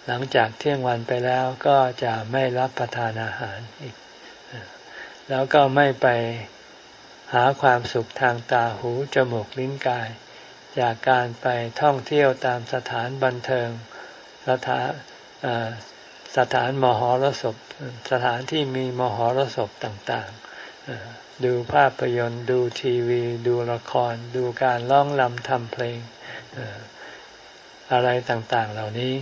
หลังจากเที่ยงวันไปแล้วก็จะไม่รับประทานอาหารอีก แล้วก็ไม่ไปหาความสุขทางตาหูจมูกลิ้นกาย จากการไปท่องเที่ยวตามสถานบันเทิงสถานสถานมหรสพสถานที่มีมหรสพต่างๆ ดูภาพยนตร์ ดูทีวี ดูละคร ดูการร้องลำทำเพลง อะไรต่างๆเหล่านี้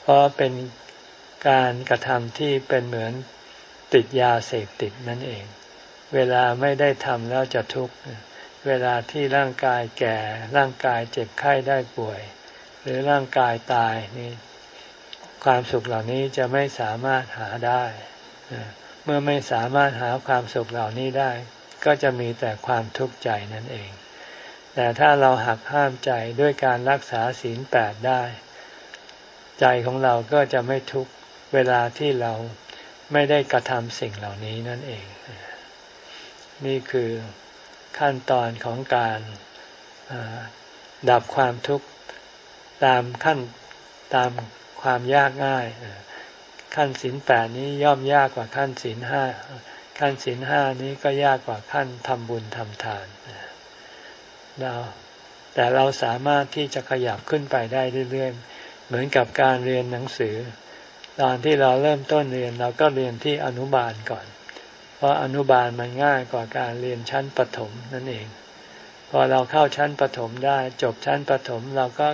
เพราะเป็นการกระทำที่เป็นเหมือนติดยาเสพติดนั่นเอง เวลาไม่ได้ทำแล้วจะทุกข์ เวลาที่ร่างกายแก่ ร่างกายเจ็บไข้ได้ป่วย หรือร่างกายตายนี่ความสุขเหล่านี้จะไม่สามารถหาได้ เมื่อไม่สามารถหาความสุขเหล่านี้ได้ ก็จะมีแต่ความทุกข์ใจนั่นเอง แต่ถ้าเราหักห้ามใจด้วยการรักษาศีลแปดได้ ใจของเราก็จะไม่ทุกข์เวลาที่เราไม่ได้กระทำสิ่งเหล่านี้นั่นเอง นี่คือขั้นตอนของการดับความทุกข์ตามขั้นตามความยากง่ายขั้นศีลแปดนี้ย่อมยากกว่าขั้นศีลห้าขั้นศีลห้านี้ก็ยากกว่าขั้นทำบุญทำทาน เรา แต่เราสามารถที่จะขยับขึ้นไปได้เรื่อยๆ เหมือนกับการเรียนหนังสือ ตอนที่เราเริ่มต้นเรียนเราก็เรียนที่อนุบาลก่อน เพราะอนุบาลมันง่ายกว่าการเรียนชั้นประถมนั่นเอง พอเราเข้าชั้นประถมได้ จบชั้นประถมเราก็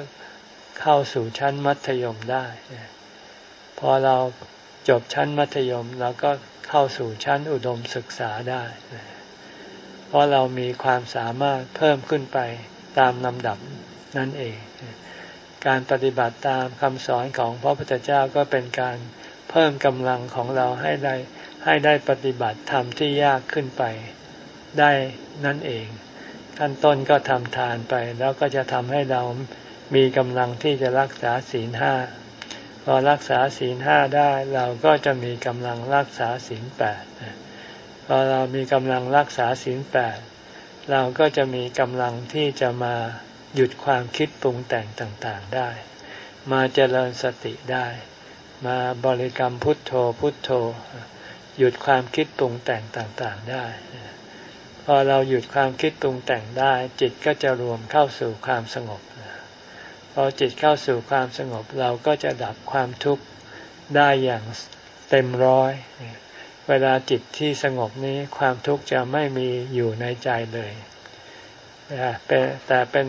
เข้าสู่ชั้นมัธยมได้ พอเราจบชั้นมัธยมเราก็เข้าสู่ชั้นอุดมศึกษาได้ เพราะเรามีความสามารถเพิ่มขึ้นไปตามลำดับนั่นเอง การปฏิบัติตามคำสอนของพระพุทธเจ้าก็เป็นการเพิ่มกำลังของเราให้ได้ให้ได้ปฏิบัติธรรมที่ยากขึ้นไปได้นั่นเอง ขั้นต้นก็ทำทานไป แล้วก็จะทำให้เรามีกำลังที่จะรักษาศีลห้าพอรักษาศีลห้าได้เราก็จะมีกำลังรักษาศีลแปด พอเรามีกำลังรักษาศีลแปดเราก็จะมีกำลังที่จะมาหยุดความคิดปรุงแต่งต่างๆได้ มาเจริญสติได้ มาบริกรรมพุทโธพุทโธ หยุดความคิดปรุงแต่งต่างๆได้พอเราหยุดความคิดปรุงแต่งได้ จิตก็จะรวมเข้าสู่ความสงบพอจิตเข้าสู่ความสงบเราก็จะดับความทุกข์ได้อย่างเต็มร้อย เวลาจิตที่สงบนี้ความทุกข์จะไม่มีอยู่ในใจเลยแต่เป็น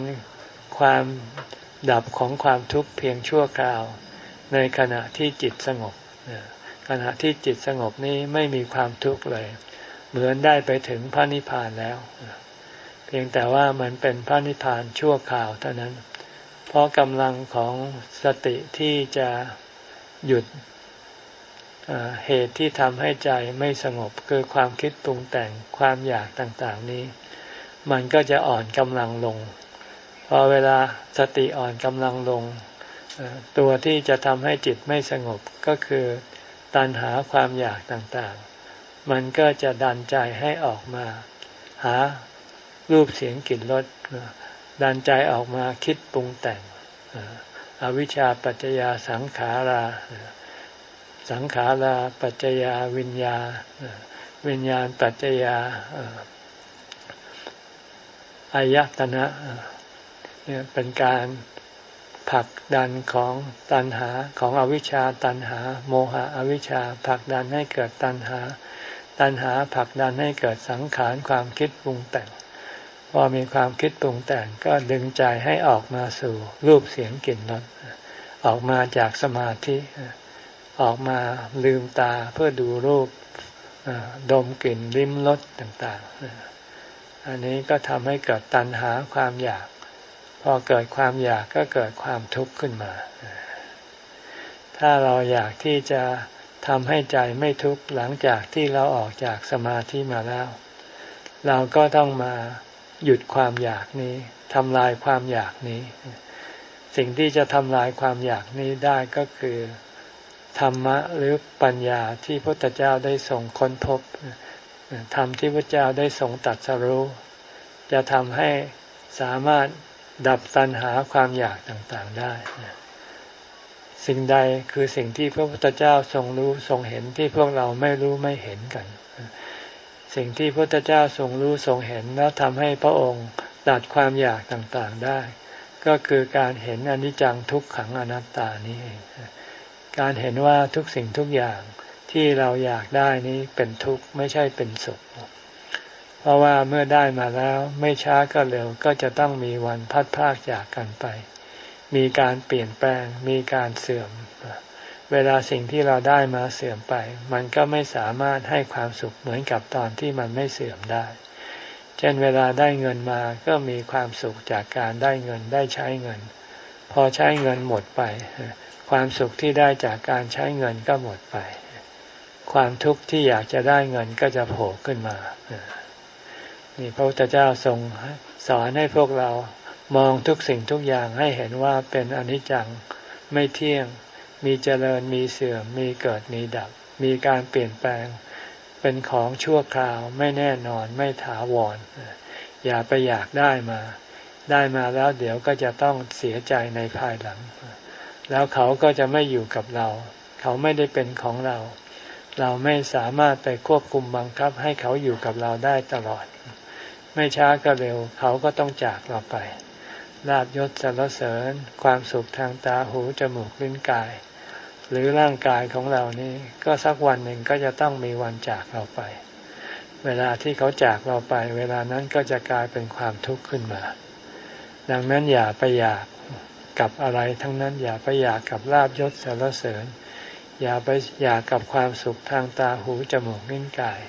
ความดับของความทุกข์เพียงชั่วคราว ในขณะที่จิตสงบขณะที่จิตสงบนี้ไม่มีความทุกข์เลย เหมือนได้ไปถึงพระนิพพานแล้ว เพียงแต่ว่ามันเป็นพระนิพพานชั่วคราวเท่านั้น เพราะกำลังของสติที่จะหยุด เหตุที่ทำให้ใจไม่สงบคือความคิดปรุงแต่งความอยากต่างๆนี้ มันก็จะอ่อนกำลังลง พอเวลาสติอ่อนกำลังลง ตัวที่จะทำให้จิตไม่สงบก็คือตัณหาความอยากต่างๆ มันก็จะดันใจให้ออกมา หารูปเสียงกลิ่นรสดันใจออกมาคิดปรุงแต่งอวิชชาปัจจยาสังขารา สังขาราปัจจยาวิญญา วิญญาณปัจจยาอายตนะเนี่ยเป็นการผลักดันของตันหาของอวิชชาตันหา โมหะอวิชชาผลักดันให้เกิดตันหา ตันหาผลักดันให้เกิดสังขารความคิดปรุงแต่งพอมีความคิดปรุงแต่งก็ดึงใจให้ออกมาสู่รูปเสียงกลิ่นรสออกมาจากสมาธิ ออกมาลืมตาเพื่อดูรูปดมกลิ่นลิ้มรสต่างๆ อันนี้ก็ทำให้เกิดตัณหาความอยาก พอเกิดความอยากก็เกิดความทุกข์ขึ้นมา ถ้าเราอยากที่จะทำให้ใจไม่ทุกข์หลังจากที่เราออกจากสมาธิมาแล้ว เราก็ต้องมาหยุดความอยากนี้ทำลายความอยากนี้ สิ่งที่จะทำลายความอยากนี้ได้ก็คือ ธรรมะหรือปัญญาที่พระพุทธเจ้าได้ส่งค้นพบธรรมที่พระเจ้าได้ส่งตัดสรู้ จะทำให้สามารถดับตัณหาความอยากต่างๆได้ สิ่งใดคือสิ่งที่พระพุทธเจ้าทรงรู้ทรงเห็นที่พวกเราไม่รู้ไม่เห็นกัน สิ่งที่พระพุทธเจ้าทรงรู้ทรงเห็นแล้วทำให้พระองค์ตัดความอยากต่างๆได้ ก็คือการเห็นอนิจจังทุกขังอนัตตานี้เอง การเห็นว่าทุกสิ่งทุกอย่างที่เราอยากได้นี้เป็นทุกข์ไม่ใช่เป็นสุข เพราะว่าเมื่อได้มาแล้วไม่ช้าก็เร็วก็จะต้องมีวันพัดพากจากกันไป มีการเปลี่ยนแปลง มีการเสื่อม เวลาสิ่งที่เราได้มาเสื่อมไป มันก็ไม่สามารถให้ความสุขเหมือนกับตอนที่มันไม่เสื่อมได้ เช่นเวลาได้เงินมาก็มีความสุขจากการได้เงินได้ใช้เงิน พอใช้เงินหมดไป ความสุขที่ได้จากการใช้เงินก็หมดไป ความทุกข์ที่อยากจะได้เงินก็จะโผล่ขึ้นมานี่พระพุทธเจ้าทรงสอนให้พวกเรามองทุกสิ่งทุกอย่างให้เห็นว่าเป็นอนิจจังไม่เที่ยง มีเจริญมีเสื่อมมีเกิดมีดับ มีการเปลี่ยนแปลง เป็นของชั่วคราวไม่แน่นอนไม่ถาวร อย่าไปอยากได้มา ได้มาแล้วเดี๋ยวก็จะต้องเสียใจในภายหลัง แล้วเขาก็จะไม่อยู่กับเรา เขาไม่ได้เป็นของเรา เราไม่สามารถไปควบคุมบังคับให้เขาอยู่กับเราได้ตลอด ไม่ช้าก็เร็ว เขาก็ต้องจากเราไปลาบยศสรรเสริญ ความสุขทางตาหูจมูกลิ้นกาย หรือร่างกายของเรานี่ก็สักวันหนึ่งก็จะต้องมีวันจากเราไป เวลาที่เขาจากเราไป เวลานั้นก็จะกลายเป็นความทุกข์ขึ้นมา ดังนั้นอย่าไปอยาก กับอะไรทั้งนั้น อย่าไปอยากกับลาบยศสารเสริญ อย่าไปอยากกับความสุขทางตาหูจมูกนิ้นกาย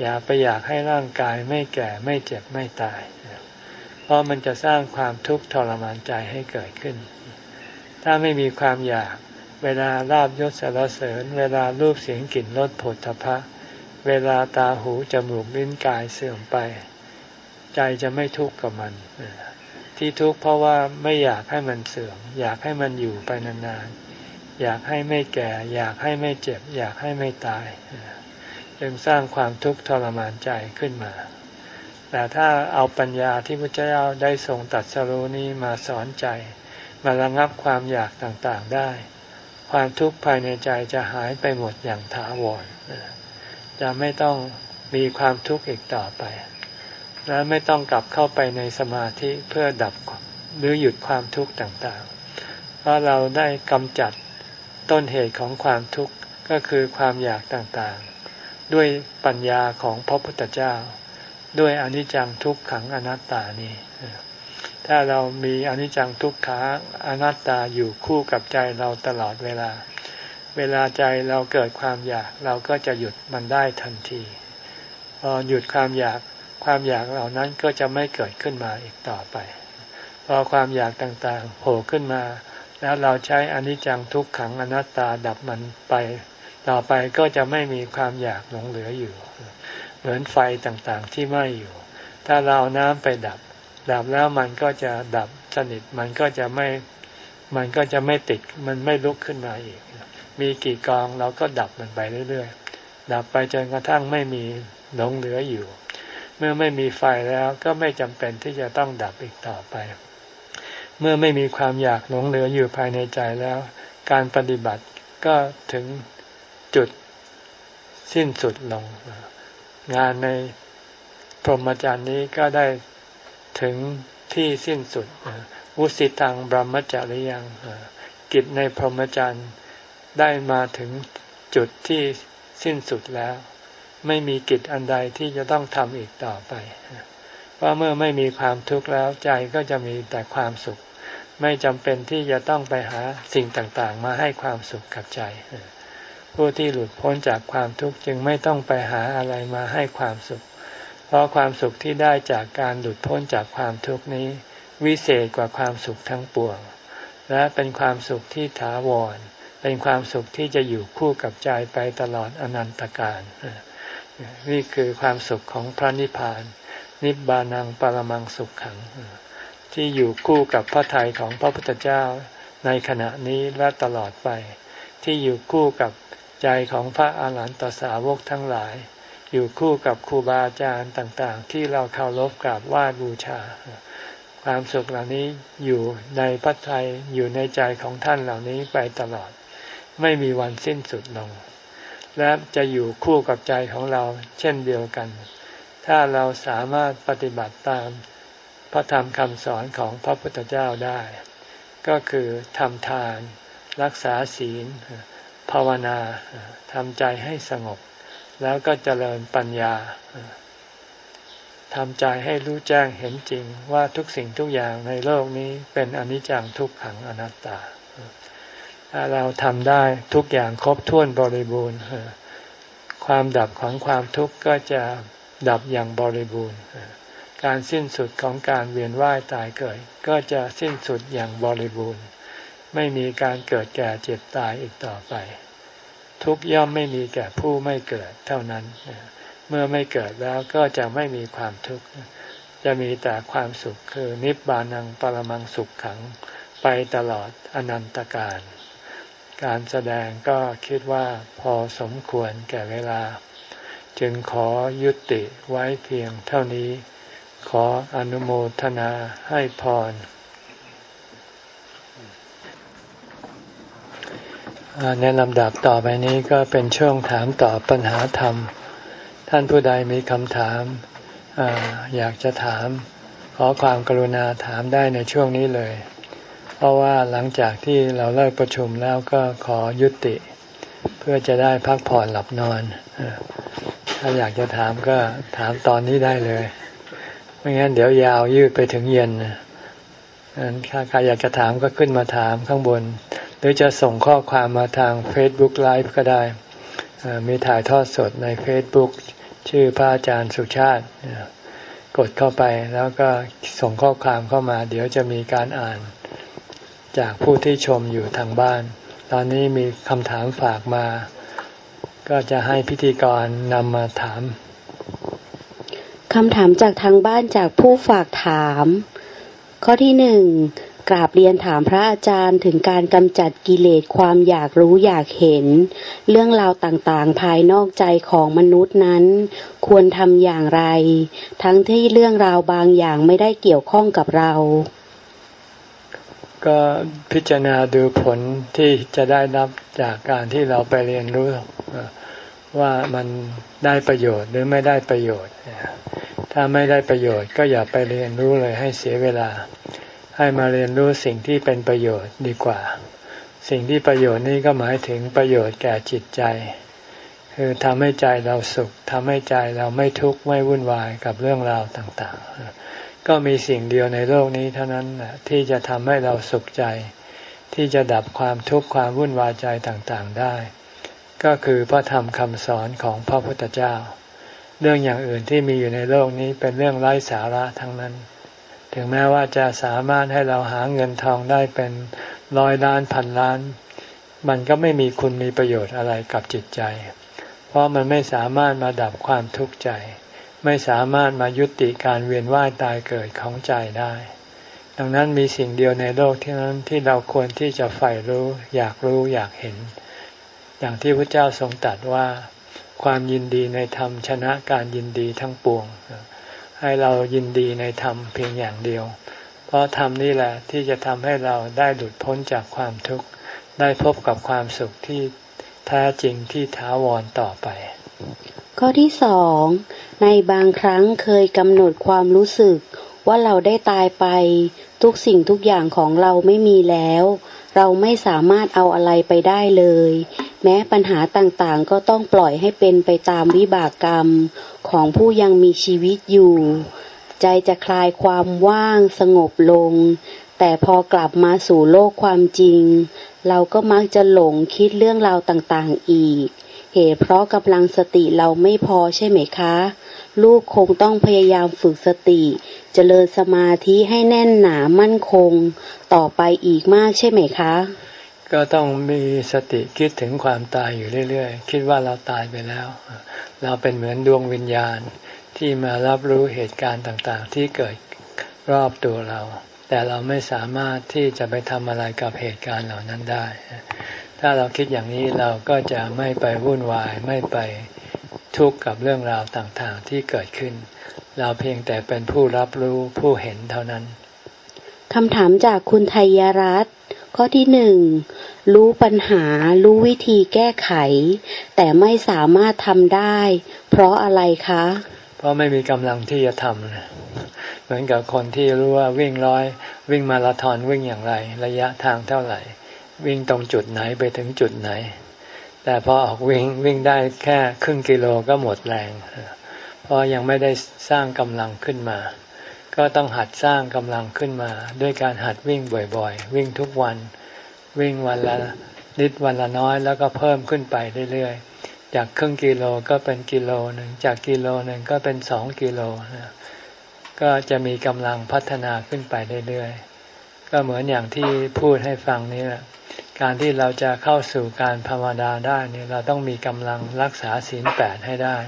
อย่าไปอยากให้ร่างกายไม่แก่ไม่เจ็บไม่ตาย เพราะมันจะสร้างความทุกข์ทรมานใจให้เกิดขึ้น ถ้าไม่มีความอยากเวลาลาบยศสารเสริญ เวลารูปเสียงกลิ่นรสผลทพะ เวลาตาหูจมูกลิ้นกายเสื่อมไป ใจจะไม่ทุกข์กับมัน ที่ทุกข์เพราะว่าไม่อยากให้มันเสื่อม อยากให้มันอยู่ไปนานๆ อยากให้ไม่แก่ อยากให้ไม่เจ็บ อยากให้ไม่ตาย จึงสร้างความทุกข์ทรมานใจขึ้นมา แต่ถ้าเอาปัญญาที่พระเจ้าได้ทรงตัดสรู้นี้มาสอนใจ มาระงับความอยากต่างๆได้ ความทุกข์ภายในใจจะหายไปหมดอย่างถาวรจะไม่ต้องมีความทุกข์อีกต่อไป และไม่ต้องกลับเข้าไปในสมาธิเพื่อดับหรือหยุดความทุกข์ต่างๆ เพราะเราได้กำจัดต้นเหตุของความทุกข์ก็คือความอยากต่างๆ ด้วยปัญญาของพระพุทธเจ้า ด้วยอนิจจังทุกขังอนัตตานี้ ถ้าเรามีอนิจจังทุกขังอนัตตาอยู่คู่กับใจเราตลอดเวลา เวลาใจเราเกิดความอยากเราก็จะหยุดมันได้ทันที พอหยุดความอยาก ความอยากเหล่านั้นก็จะไม่เกิดขึ้นมาอีกต่อไป พอความอยากต่างๆโผล่ขึ้นมา แล้วเราใช้อนิจจังทุกขังอนัตตาดับมันไป ต่อไปก็จะไม่มีความอยากหลงเหลืออยู่ เหมือนไฟต่างๆที่ไหม้อยู่ ถ้าเราเอาน้ำไปดับ ดับแล้วมันก็จะดับสนิทมันก็จะไม่มันก็จะไม่ติดมันไม่ลุกขึ้นมาอีก มีกี่กองเราก็ดับมันไปเรื่อยๆดับไปจนกระทั่งไม่มีหลงเหลืออยู่ มื่อไม่มีไฟแล้วก็ไม่จำเป็นที่จะต้องดับอีกต่อไป เมื่อไม่มีความอยากหลงเหลืออยู่ภายในใจแล้ว การปฏิบัติก็ถึงจุดสิ้นสุดลง งานในพรหมจรรย์นี้ก็ได้ถึงที่สิ้นสุดวุสิตังบรมจริยังกิจในพรหมจรรย์ได้มาถึงจุดที่สิ้นสุดแล้ว ไม่มีกิจอันใดที่จะต้องทำอีกต่อไป เพราะเมื่อไม่มีความทุกข์แล้วใจก็จะมีแต่ความสุข ไม่จำเป็นที่จะต้องไปหาสิ่งต่างๆ มาให้ความสุขกับใจ ผู้ที่หลุดพ้นจากความทุกข์จึงไม่ต้องไปหาอะไรมาให้ความสุข เพราะความสุขที่ได้จากการหลุดพ้นจากความทุกข์นี้ วิเศษกว่าความสุขทั้งปวง และเป็นความสุขที่ถาวร เป็นความสุขที่จะอยู่คู่กับใจไปตลอดอนันตกาล นี่คือความสุขของพระนิพพาน นิบานังปรมังสุขขัง ที่อยู่คู่กับพระทัยของพระพุทธเจ้าในขณะนี้และตลอดไป ที่อยู่คู่กับใจของพระอาหารหันตสาวกทั้งหลาย อยู่คู่กับครูบาอาจารย์ต่าง ๆ ที่เราเคารพกราบไหว้บูชา ความสุขเหล่านี้อยู่ในพระทัยอยู่ในใจของท่านเหล่านี้ไปตลอด ไม่มีวันสิ้นสุดลง และจะอยู่คู่กับใจของเราเช่นเดียวกัน ถ้าเราสามารถปฏิบัติตามพระธรรมคำสอนของพระพุทธเจ้าได้ ก็คือทำทาน รักษาศีล ภาวนาทำใจให้สงบ แล้วก็เจริญปัญญาทำใจให้รู้แจ้งเห็นจริงว่าทุกสิ่งทุกอย่างในโลกนี้เป็นอนิจจังทุกขังอนัตตา ถ้าเราทำได้ทุกอย่างครบถ้วนบริบูรณ์ความดับของความทุกข์ก็จะดับอย่างบริบูรณ์การสิ้นสุดของการเวียนว่ายตายเกิด ก็จะสิ้นสุดอย่างบริบูรณ์ ไม่มีการเกิดแก่เจ็บตายอีกต่อไป ทุกย่อมไม่มีแก่ผู้ไม่เกิดเท่านั้น เมื่อไม่เกิดแล้วก็จะไม่มีความทุกข์จะมีแต่ความสุขคือนิบบานังปรมังสุขขังไปตลอดอนันตการ การแสดงก็คิดว่าพอสมควรแก่เวลา จึงขอยุติไว้เพียงเท่านี้ ขออนุโมทนาให้พรในลำดับต่อไปนี้ก็เป็นช่วงถามตอบปัญหาธรรม ท่านผู้ใดมีคำถามออยากจะถาม ขอความกรุณาถามได้ในช่วงนี้เลย ราะว่าหลังจากที่เราเลิกประชุมแล้วก็ขอยุติ เพื่อจะได้พักผ่อนหลับนอน ถ้าอยากจะถามก็ถามตอนนี้ได้เลย ไม่งั้นเดี๋ยวยาวยืดไปถึงเย็นถ้าใครอยากจะถามก็ขึ้นมาถามข้างบน หรือจะส่งข้อความมาทาง Facebook Live ก็ได้ มีถ่ายทอดสดใน Facebook ชื่อพระอาจารย์สุชาติ กดเข้าไปแล้วก็ส่งข้อความเข้ามา เดี๋ยวจะมีการอ่าน จากผู้ที่ชมอยู่ทางบ้าน ตอนนี้มีคำถามฝากมา ก็จะให้พิธีกรนำมาถาม
คำถามจากทางบ้านจากผู้ฝากถาม ข้อที่หนึ่งกราบเรียนถามพระอาจารย์ถึงการกำจัดกิเลสความอยากรู้อยากเห็น เรื่องราวต่างๆ ภายนอกใจของมนุษย์นั้น ควรทำอย่างไร ทั้งที่เรื่องราวบางอย่างไม่ได้เกี่ยวข้องกับเรา
ก็พิจารณาดูผลที่จะได้รับจากการที่เราไปเรียนรู้ว่ามันได้ประโยชน์หรือไม่ได้ประโยชน์ ถ้าไม่ได้ประโยชน์ก็อย่าไปเรียนรู้เลยให้เสียเวลา ให้มาเรียนรู้สิ่งที่เป็นประโยชน์ดีกว่า สิ่งที่ประโยชน์นี้ก็หมายถึงประโยชน์แก่จิตใจ คือทำให้ใจเราสุขทำให้ใจเราไม่ทุกข์ไม่วุ่นวายกับเรื่องราวต่างๆ ก็มีสิ่งเดียวในโลกนี้เท่านั้นที่จะทำให้เราสุขใจ ที่จะดับความทุกข์ความวุ่นวายใจต่างๆได้ ก็คือพระธรรมคำสอนของพระพุทธเจ้า เรื่องอย่างอื่นที่มีอยู่ในโลกนี้เป็นเรื่องไร้สาระทั้งนั้น ถึงแม้ว่าจะสามารถให้เราหาเงินทองได้เป็นร้อยล้านพันล้าน มันก็ไม่มีคุณมีประโยชน์อะไรกับจิตใจ เพราะมันไม่สามารถมาดับความทุกข์ใจ ไม่สามารถมายุติการเวียนว่ายตายเกิดของใจได้ ดังนั้นมีสิ่งเดียวในโลกที่นั้นที่เราควรที่จะใฝ่รู้ อยากรู้อยากเห็น อย่างที่พระเจ้าทรงตรัสว่า ความยินดีในธรรมชนะการยินดีทั้งปวง ให้เรายินดีในธรรมเพียงอย่างเดียว เพราะธรรมนี่แหละที่จะทำให้เราได้หลุดพ้นจากความทุกข์ได้พบกับความสุขที่แท้จริงที่ท้าวรต่อไป
ข้อที่สองในบางครั้งเคยกำหนดความรู้สึกว่าเราได้ตายไป ทุกสิ่งทุกอย่างของเราไม่มีแล้ว เราไม่สามารถเอาอะไรไปได้เลย แม้ปัญหาต่างๆ ก็ต้องปล่อยให้เป็นไปตามวิบากกรรมของผู้ยังมีชีวิตอยู่ ใจจะคลายความว่างสงบลง แต่พอกลับมาสู่โลกความจริง เราก็มักจะหลงคิดเรื่องราวต่างๆอีก เหตุเพราะกำลังสติเราไม่พอใช่ไหมคะ ลูกคงต้องพยายามฝึกสติเจริญสมาธิให้แน่นหนามั่นคง ต่อไปอีกมากใช่ไหมคะ
ก็ต้องมีสติคิดถึงความตายอยู่เรื่อยๆ คิดว่าเราตายไปแล้ว เราเป็นเหมือนดวงวิญญาณที่มารับรู้เหตุการณ์ต่างๆ ที่เกิดรอบตัวเรา แต่เราไม่สามารถที่จะไปทำอะไรกับเหตุการณ์เหล่านั้นได้ ถ้าเราคิดอย่างนี้เราก็จะไม่ไปวุ่นวายไม่ไปทุกข์กับเรื่องราวต่างๆที่เกิดขึ้น เราเพียงแต่เป็นผู้รับรู้ผู้เห็นเท่านั้น
คำถามจากคุณไทยรัตน์ข้อที่หนึ่งรู้ปัญหา รู้วิธีแก้ไข แต่ไม่สามารถทำได้ เพราะอะไรคะ
เพราะไม่มีกำลังที่จะทำเหมือนกับคนที่รู้ว่าวิ่งร้อย วิ่งมาราธอนวิ่งอย่างไร ระยะทางเท่าไหร่ วิ่งตรงจุดไหนไปถึงจุดไหน แต่พอออกวิ่งวิ่งได้แค่ครึ่งกิโลก็หมดแรง เพราะยังไม่ได้สร้างกำลังขึ้นมา ก็ต้องหัดสร้างกำลังขึ้นมา ด้วยการหัดวิ่งบ่อยๆ วิ่งทุกวัน วิ่งวันละนิดวันละน้อยแล้วก็เพิ่มขึ้นไปเรื่อยๆ จากครึ่งกิโลก็เป็นกิโลหนึ่งจากกิโลหนึ่งก็เป็นสองกิโล ก็จะมีกำลังพัฒนาขึ้นไปเรื่อยๆ ก็เหมือนอย่างที่พูดให้ฟังนี่แหละการที่เราจะเข้าสู่การภาวนาได้เนี่ยเราต้องมีกำลังรักษาศีลแปดให้ได้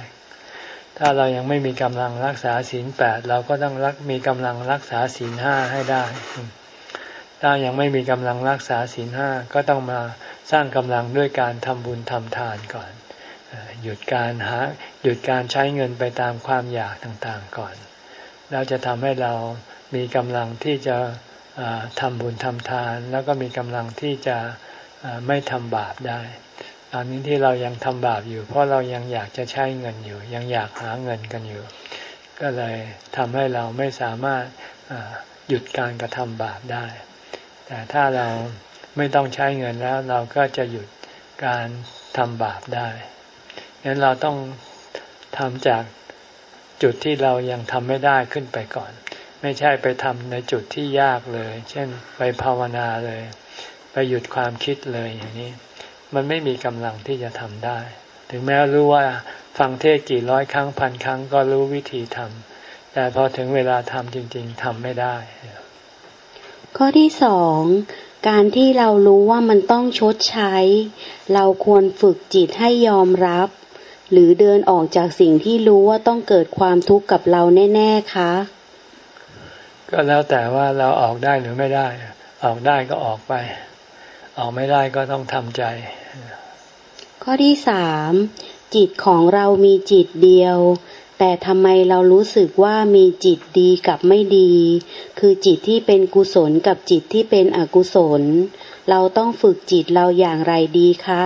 ถ้าเรายังไม่มีกำลังรักษาศีลแปดเราก็ต้องรักมีกำลังรักษาศีลห้าให้ได้ ถ้ายังไม่มีกำลังรักษาศีลห้าก็ต้องมาสร้างกำลังด้วยการทำบุญทำทานก่อน หยุดการหาหยุดการใช้เงินไปตามความอยากต่างๆก่อน เราจะทำให้เรามีกำลังที่จะ ทำบุญทำทาน แล้วก็มีกำลังที่จะไม่ทำบาปได้ตอนนี้ที่เรายังทำบาปอยู่ เพราะเรายังอยากจะใช้เงินอยู่ ยังอยากหาเงินกันอยู่ ก็เลยทำให้เราไม่สามารถหยุดการกระทำบาปได้ แต่ถ้าเราไม่ต้องใช้เงินแล้วเราก็จะหยุดการทำบาปได้ฉะนั้นเราต้องทำจากจุดที่เรายังทำไม่ได้ขึ้นไปก่อน ไม่ใช่ไปทำในจุดที่ยากเลย เช่นไปภาวนาเลย ไปหยุดความคิดเลยอย่างนี้ มันไม่มีกำลังที่จะทำได้ ถึงแม้รู้ว่าฟังเทศกี่ร้อยครั้งพันครั้งก็รู้วิธีทำแต่พอถึงเวลาทำจริง ๆทำไม่ได้
ข้อที่สองการที่เรารู้ว่ามันต้องชดใช้ เราควรฝึกจิตให้ยอมรับ หรือเดินออกจากสิ่งที่รู้ว่าต้องเกิดความทุกข์กับเราแน่ ๆ คะ
ก็แล้วแต่ว่าเราออกได้หรือไม่ได้ ออกได้ก็ออกไป ออกไม่ได้ก็ต้องทำใจ
ข้อที่สามจิตของเรามีจิตเดียว แต่ทำไมเรารู้สึกว่ามีจิตดีกับไม่ดี คือจิตที่เป็นกุศลกับจิตที่เป็นอกุศล เราต้องฝึกจิตเราอย่างไรดีคะ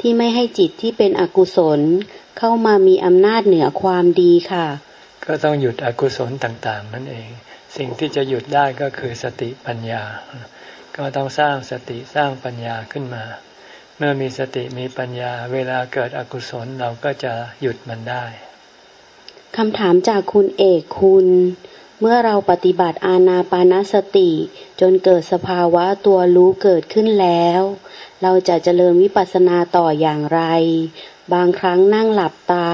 ที่ไม่ให้จิตที่เป็นอกุศล เข้ามามีอำนาจเหนือความดีค่ะ
ก็ต้องหยุดอกุศลต่างๆ นั่นเอง สิ่งที่จะหยุดได้ก็คือสติปัญญา ก็ต้องสร้างสติสร้างปัญญาขึ้นมา เมื่อมีสติมีปัญญา เวลาเกิดอกุศลเราก็จะหยุดมันได้
คำถามจากคุณเอกคุณ เมื่อเราปฏิบัติอาณาปานสติ จนเกิดสภาวะตัวรู้เกิดขึ้นแล้ว เราจะเจริญวิปัสสนาต่ออย่างไร บางครั้งนั่งหลับตา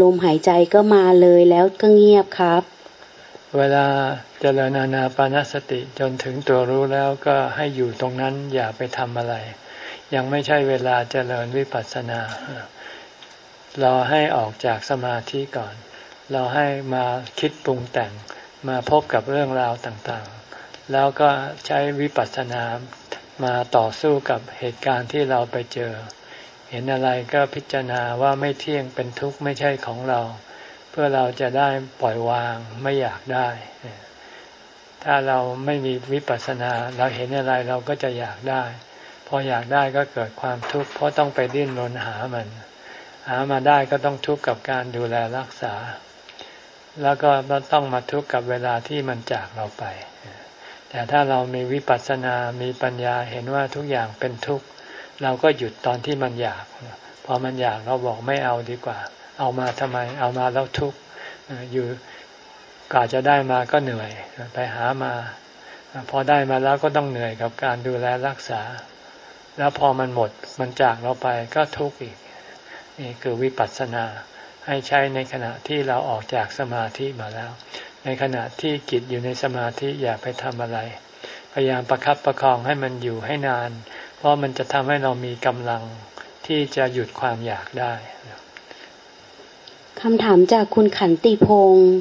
ลมหายใจก็มาเลยแล้วก็เงียบครับ
เวลาเจริญอาณาปานสติจนถึงตัวรู้แล้วก็ให้อยู่ตรงนั้นอย่าไปทำอะไร ยังไม่ใช่เวลาเจริญวิปัสสนารอให้ออกจากสมาธิก่อน เราให้มาคิดปรุงแต่งมาพบกับเรื่องราวต่างๆ แล้วก็ใช้วิปัสสนามาต่อสู้กับเหตุการณ์ที่เราไปเจอ เห็นอะไรก็พิจารณาว่าไม่เที่ยงเป็นทุกข์ไม่ใช่ของเรา พื่อเราจะได้ปล่อยวางไม่อยากได้ ถ้าเราไม่มีวิปัสสนา เราเห็นอะไรเราก็จะอยากได้ พออยากได้ก็เกิดความทุกข์เพราะต้องไปดิ้นรนหามัน หามาได้ก็ต้องทุกข์กับการดูแลรักษา แล้วก็ต้องมาทุกข์กับเวลาที่มันจากเราไป แต่ถ้าเรามีวิปัสสนา มีปัญญาเห็นว่าทุกอย่างเป็นทุกข์ เราก็หยุดตอนที่มันอยาก พอมันอยากเราบอกไม่เอาดีกว่า เอามาทำไม เอามาแล้วทุกข์อยู่กาจะได้มาก็เหนื่อย ไปหามา พอได้มาแล้วก็ต้องเหนื่อยกับการดูแลรักษา แล้วพอมันหมดมันจากเราไปก็ทุกข์อีก นี่คือวิปัสสนาให้ใช้ในขณะที่เราออกจากสมาธิมาแล้ว ในขณะที่จิตอยู่ในสมาธิอย่าไปทำอะไร พยายามประครับประคองให้มันอยู่ให้นาน เพราะมันจะทำให้เรามีกำลังที่จะหยุดความอยากได้
คำถามจากคุณขันติพงศ์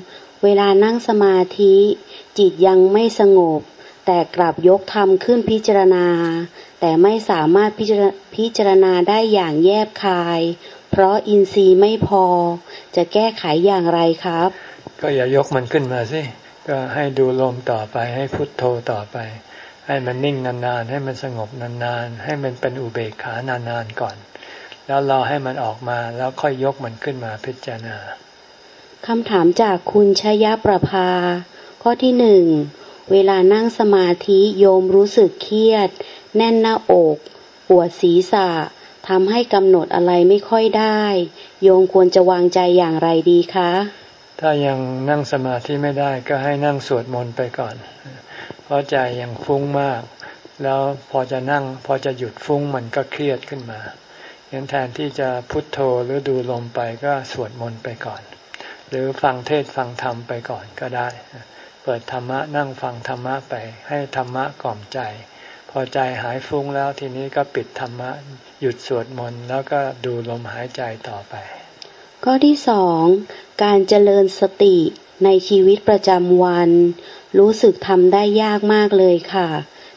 เวลานั่งสมาธิ จิตยังไม่สงบ แต่กลับยกธรรมขึ้นพิจารณา แต่ไม่สามารถพิจารณาได้อย่างแยบคาย เพราะอินทรีย์ไม่พอ จะแก้ไขอย่างไรครับ
ก็อย่ายกมันขึ้นมาสิก็ให้ดูลมต่อไปให้พุทโธต่อไป ให้มันนิ่งนานๆ ให้มันสงบนานๆ ให้มันเป็นอุเบกขานานๆก่อน แล้วรอให้มันออกมาแล้วค่อยยกมันขึ้นมาพิจารณา
คำถามจากคุณชยประภา ข้อที่หนึ่งเวลานั่งสมาธิโยมรู้สึกเครียด แน่นหน้าอกปวดศีรษะทำให้กำหนดอะไรไม่ค่อยได้ โยมควรจะวางใจอย่างไรดีคะ
ถ้ายังนั่งสมาธิไม่ได้ก็ให้นั่งสวดมนต์ไปก่อน เพราะใจยังฟุ้งมาก แล้วพอจะนั่งพอจะหยุดฟุ้งมันก็เครียดขึ้นมา ยันแทนที่จะพุทโธหรือดูลมไปก็สวดมนต์ไปก่อน หรือฟังเทศฟังธรรมไปก่อนก็ได้ เปิดธรรมะนั่งฟังธรรมะไป ให้ธรรมะกล่อมใจ พอใจหายฟุ้งแล้วทีนี้ก็ปิดธรรมะ หยุดสวดมนต์แล้วก็ดูลมหายใจต่อไป
ข้อที่สองการเจริญสติในชีวิตประจำวัน รู้สึกทำได้ยากมากเลยค่ะ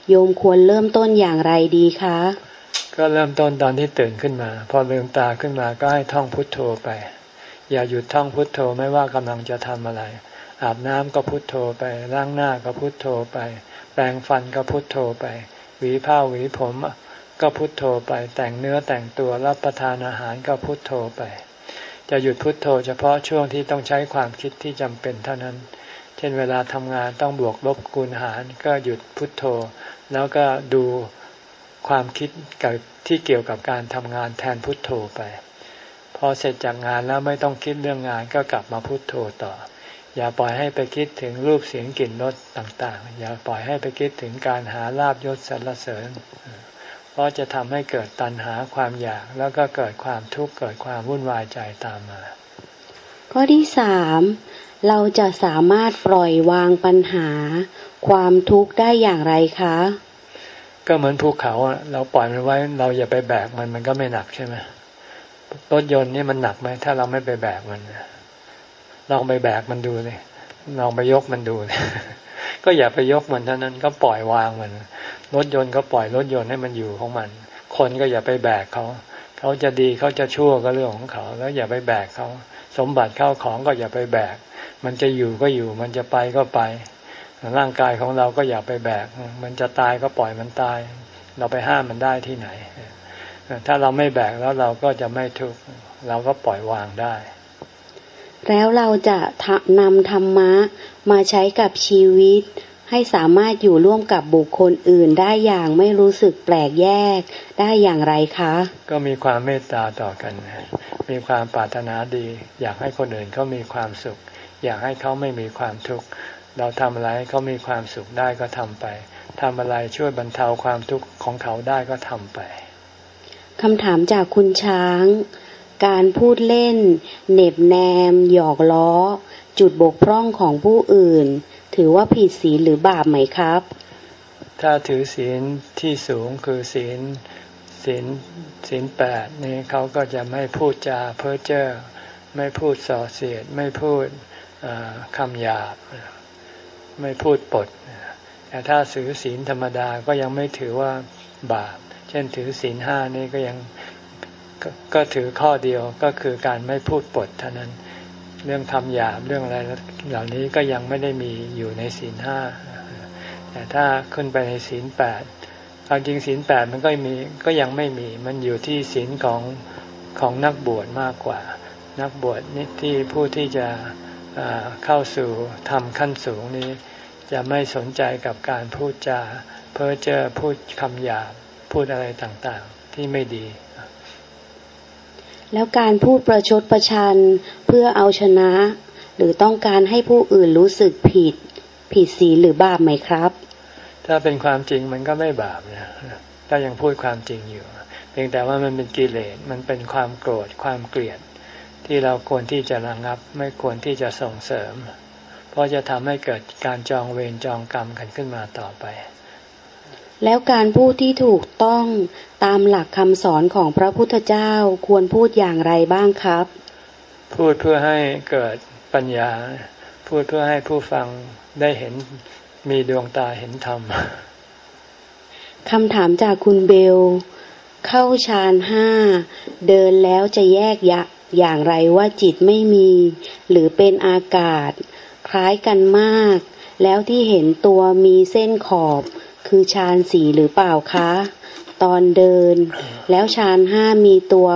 โยมควรเริ่มต้นอย่างไรดีคะ
ก็เริ่มต้นตอนที่ตื่นขึ้นมา พอลืมตาขึ้นมาก็ให้ท่องพุทโธไป อย่าหยุดท่องพุทโธไม่ว่ากำลังจะทำอะไร อาบน้ำก็พุทโธไปล้างหน้าก็พุทโธไป แปรงฟันก็พุทโธไป หวีผ้าหวีผมก็พุทโธไป แต่งเนื้อแต่งตัวรับประทานอาหารก็พุทโธไป จะหยุดพุทโธ เฉพาะช่วงที่ต้องใช้ความคิดที่จำเป็นเท่านั้น เช่นเวลาทำงานต้องบวกลบคูณหารก็หยุดพุทโธ แล้วก็ดู ความคิดกับที่เกี่ยวกับการทำงานแทนพุทโธไป พอเสร็จจากงานแล้วไม่ต้องคิดเรื่องงานก็กลับมาพุทโธต่อ อย่าปล่อยให้ไปคิดถึงรูปเสียงกลิ่นรสต่างๆ อย่าปล่อยให้ไปคิดถึงการหาลาบยศสรรเสริญ เพราะจะทำให้เกิดตัณหาความอยากแล้วก็เกิดความทุกข์เกิดความวุ่นวายใจตามมา
ข้อที่สามเราจะสามารถปล่อยวางปัญหา ความทุกข์ได้อย่างไรคะ
ก็เหมือนภูเขาเราปล่อยมันไว้ เราอย่าไปแบกมันมันก็ไม่หนักใช่ไหมรถยนต์นี่มันหนักไหมถ้าเราไม่ไปแบกมันลองไปแบกมันดูเลยลองไปยกมันดูเลยก็อย่าไปยกมันเท่านั้นก็ปล่อยวางมัน รถยนต์ก็ปล่อยรถยนต์ให้มันอยู่ของมัน คนก็อย่าไปแบกเขา เขาจะดีเขาจะชั่วก็เรื่องของเขา แล้วอย่าไปแบกเขา สมบัติเข้าของก็อย่าไปแบก มันจะอยู่ก็อยู่มันจะไปก็ไป ร่างกายของเราก็อย่าไปแบก มันจะตายก็ปล่อยมันตาย เราไปห้ามมันได้ที่ไหน ถ้าเราไม่แบกแล้วเราก็จะไม่ทุกข์เราก็ปล่อยวางได้
แล้วเราจะนำธรรมะมาใช้กับชีวิต ให้สามารถอยู่ร่วมกับบุคคลอื่นได้อย่างไม่รู้สึกแปลกแยกได้อย่างไรคะ
ก็มีความเมตตาต่อกัน มีความปรารถนาดี อยากให้คนอื่นเขามีความสุข อยากให้เขาไม่มีความทุกข์ เราทำอะไรให้เขามีความสุขได้ก็ทำไปทำอะไรช่วยบรรเทาความทุกข์ของเขาได้ก็ทำไป
คำถามจากคุณช้าง การพูดเล่นเน็บแนม หยอกล้อ จุดบกพร่องของผู้อื่น ถือว่าผิดศีลหรือบาปไหมครับ
ถ้าถือศีลที่สูงคือศีลศีลศีลแปดนี่เขาก็จะไม่พูดจาเพ้อเจ้อไม่พูดส่อเสียด ไม่พูดคำหยาบ ไม่พูดปด แต่ถ้าถือศีลธรรมดาก็ยังไม่ถือว่าบาป เช่นถือศีลห้านี่ก็ยังกก็ถือข้อเดียวก็คือการไม่พูดปดเท่านั้น เรื่องคำหยาบเรื่องอะไรเหล่านี้ก็ยังไม่ได้มีอยู่ในศีลห้า แต่ถ้าขึ้นไปในศีลแปดความจริงศีลแปดมันก็มีก็ยังไม่มี มันอยู่ที่ศีลของของนักบวชมากกว่า นักบวชนี่ที่ผู้ที่จะ เข้าสู่ทำขั้นสูงนี้ จะไม่สนใจกับการพูดจาเพ้อเจ้อพูดคำหยาบพูดอะไรต่างๆ ที่ไม่ดี
แล้วการพูดประชดประชันเพื่อเอาชนะ หรือต้องการให้ผู้อื่นรู้สึกผิด ผิดศีลหรือบาปไหมครับ
ถ้าเป็นความจริงมันก็ไม่บาปนะถ้ายังพูดความจริงอยู่ เพียงแต่ว่ามันเป็นกิเลสมันเป็นความโกรธความเกลียด ที่เราควรที่จะระงับ ไม่ควรที่จะส่งเสริม เพราะจะทำให้เกิดการจองเวรจองกรรมกันขึ้นมาต่อไป
แล้วการพูดที่ถูกต้องตามหลักคำสอนของพระพุทธเจ้าควรพูดอย่างไรบ้างครับ
พูดเพื่อให้เกิดปัญญา พูดเพื่อให้ผู้ฟังได้เห็นมีดวงตาเห็นธรรม
คำถามจากคุณเบล เข้าฌานห้า เดินแล้วจะแยกยะ อย่างไรว่าจิตไม่มี หรือเป็นอากาศ คล้ายกันมาก แล้วที่เห็นตัวมีเส้นขอบ คือฌานสีหรือเปล่าคะ ตอนเดิน แล้วฌานห้ามีตัว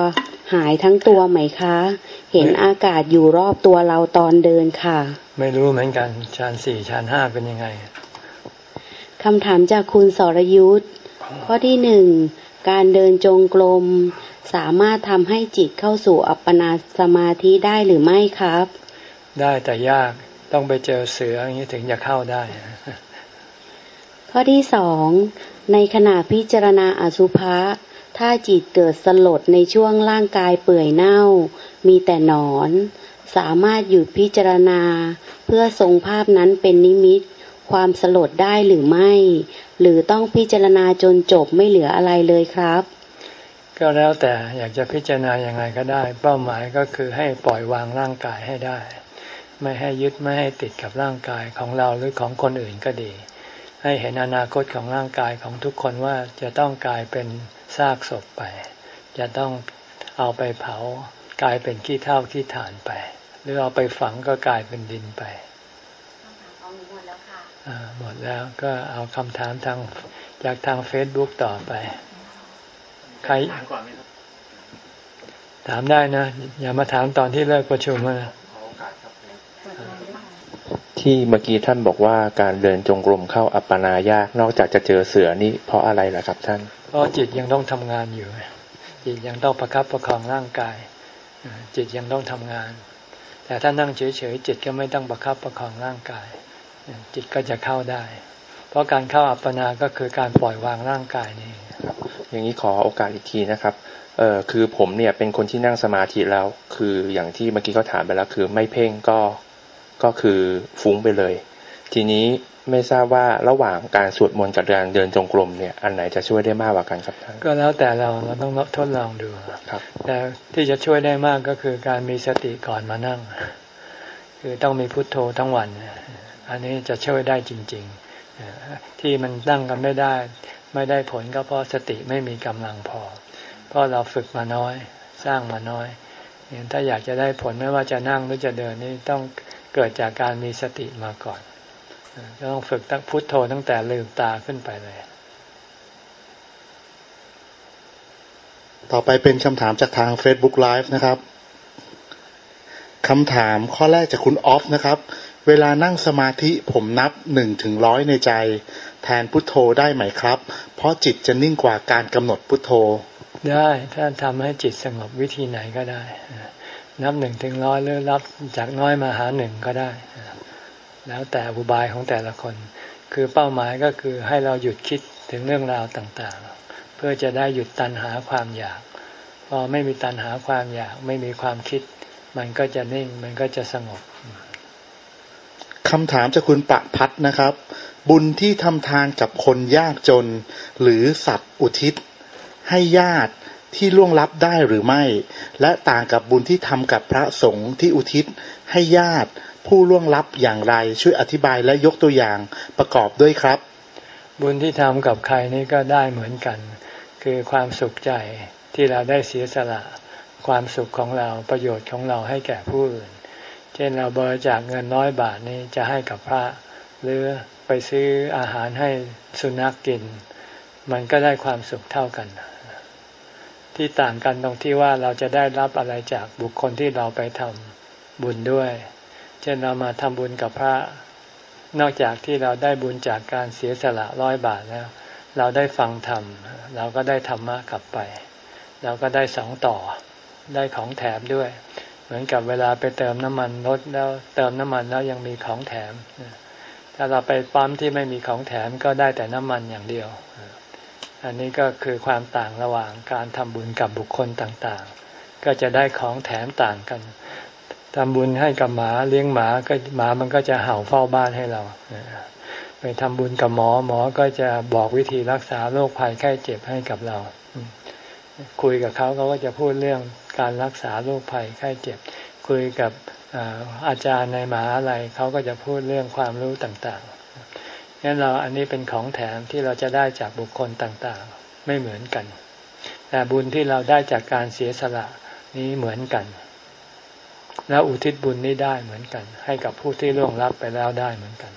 หายทั้งตัวไหมคะ เห็นอากาศอยู่รอบตัวเราตอนเดินค่ะ
ไม่รู้เหมือนกันฌานสี่ฌานห้าเป็นยังไง
คำถามจากคุณสรยุทธ์ข้อที่หนึ่งการเดินจงกรม สามารถทำให้จิตเข้าสู่อัปปนาสมาธิได้หรือไม่ครับ
ได้แต่ยากต้องไปเจอเสืออย่างนี้ถึงจะเข้าได้
ข้อที่สองในขณะพิจารณาอสุภะถ้าจิตเกิดสลดในช่วงร่างกายเปื่อยเน่า มีแต่หนอน สามารถหยุดพิจารณา เพื่อทรงภาพนั้นเป็นนิมิต ความสลดได้หรือไม่ หรือต้องพิจารณาจนจบไม่เหลืออะไรเลยครับ
ก็แล้วแต่อยากจะพิจารณาอย่างไรก็ได้ เป้าหมายก็คือให้ปล่อยวางร่างกายให้ได้ ไม่ให้ยึดไม่ให้ติดกับร่างกายของเราหรือของคนอื่นก็ดี ให้เห็นอนาคตของร่างกายของทุกคนว่าจะต้องกลายเป็นซากศพไป จะต้องเอาไปเผากลายเป็นขี้เท่าขี้ฐานไป หรือเอาไปฝังก็กลายเป็นดินไปหมดแล้วก็เอาคำถามทางจากทางเฟซบุ๊กต่อไป ใครถามได้นะ อย่ามาถามตอนที่เลิกประชุมนะ
ที่เมื่อกี้ท่านบอกว่าการเดินจงกรมเข้าอัปปนายากนอกจากจะเจอเสือนี่เพราะอะไรล่ะครับท่าน
เพราะจิตยังต้องทำงานอยู่ จิตยังต้องประครับประคองร่างกาย จิตยังต้องทำงาน แต่ถ้านั่งเฉยๆจิตก็ไม่ต้องประครับประคองร่างกาย จิตก็จะเข้าได้ เพราะการเข้าอัปปนาก็คือการปล่อยวางร่างกายนี่
ครับ อย่างนี้ขอโอกาสอีกทีนะครับเอ่อคือผมเนี่ยเป็นคนที่นั่งสมาธิแล้ว คืออย่างที่เมื่อกี้เขาถามไปแล้ว คือไม่เพ่งก็ก็คือฟุ้งไปเลย ทีนี้ไม่ทราบว่าระหว่างการสวดมนต์กับการเดินจงกรมเนี่ยอันไหนจะช่วยได้มากกว่ากันครับท่าน
ก็แล้วแต่เราเราต้องทดลองดู
ครับ
แต่ที่จะช่วยได้มากก็คือการมีสติก่อนมานั่ง คือต้องมีพุทโธทั้งวัน อันนี้จะช่วยได้จริง ๆ ที่มันตั้งกันไม่ได้ ไม่ได้ผลก็เพราะสติไม่มีกำลังพอ เพราะเราฝึกมาน้อย สร้างมาน้อยถ้าอยากจะได้ผลไม่ว่าจะนั่งหรือจะเดินนี่ต้องเกิดจากการมีสติมาก่อนต้องฝึกตั้งพุทโธตั้งแต่ลืมตาขึ้นไปเลย
ต่อไปเป็นคำถามจากทาง Facebook Live นะครับคำถามข้อแรกจากคุณออฟนะครับ เวลานั่งสมาธิผมนับหนึ่งถึงร้อยในใจ แทนพุทโธได้ไหมครับ เพราะจิตจะนิ่งกว่าการกำหนดพุทโธ
ได้ถ้าทำให้จิตสงบวิธีไหนก็ได้ นับหนึ่งถึงร้อยหรือรับจากน้อยมาหาหนึ่งก็ได้ แล้วแต่อุบายของแต่ละคน คือเป้าหมายก็คือให้เราหยุดคิดถึงเรื่องราวต่างๆ เพื่อจะได้หยุดตัณหาความอยาก พอไม่มีตัณหาความอยาก ไม่มีความคิด มันก็จะนิ่งมันก็จะสงบ
คำถามจากคุณปะพัดนะครับ บุญที่ทำทานกับคนยากจน หรือสัตว์อุทิศ ให้ญาติที่ล่วงลับได้หรือไม่ และต่างกับบุญที่ทำกับพระสงฆ์ที่อุทิศ ให้ญาติผู้ล่วงลับอย่างไร ช่วยอธิบายและยกตัวอย่างประกอบด้วยครับ
บุญที่ทำกับใครนี่ก็ได้เหมือนกัน คือความสุขใจที่เราได้เสียสละ ความสุขของเราประโยชน์ของเราให้แก่ผู้อื่น เช่นเราบริจาคเงินน้อยบาทนี้จะให้กับพระ หรือ ไปซื้ออาหารให้สุนัขกกิน มันก็ได้ความสุขเท่ากัน ที่ต่างกันตรงที่ว่าเราจะได้รับอะไรจากบุคคลที่เราไปทำบุญด้วย เช่นเรามาทำบุญกับพระ นอกจากที่เราได้บุญจากการเสียสละร้อยบาทแล้ว เราได้ฟังธรรม เราก็ได้ธรรมะกลับไป เราก็ได้สองต่อ ได้ของแถมด้วย เหมือนกับเวลาไปเติมน้ำมันรถแล้วเติมน้ำมันแล้วยังมีของแถม ถ้าเราไปปั๊มที่ไม่มีของแถมก็ได้แต่น้ำมันอย่างเดียว อันนี้ก็คือความต่างระหว่างการทำบุญกับบุคคลต่างๆ ก็จะได้ของแถมต่างกันทำบุญให้กับหมาเลี้ยงหมาก็หมามันก็จะเห่าเฝ้าบ้านให้เราไปทำบุญกับหมอหมอก็จะบอกวิธีรักษาโรคภัยไข้เจ็บให้กับเรา คุยกับเขาเขาก็จะพูดเรื่องการรักษาโรคภัยไข้เจ็บ คุยกับ อาจารย์ในมหาลัยเขาก็จะพูดเรื่องความรู้ต่างๆงั้นเราอันนี้เป็นของแถมที่เราจะได้จากบุคคลต่างๆ ไม่เหมือนกัน แต่บุญที่เราได้จากการเสียสละนี้เหมือนกัน แล้วอุทิศบุญนี้ได้เหมือนกัน ให้กับผู้ที่ล่วงลับไปแล้วได้เหมือนกัน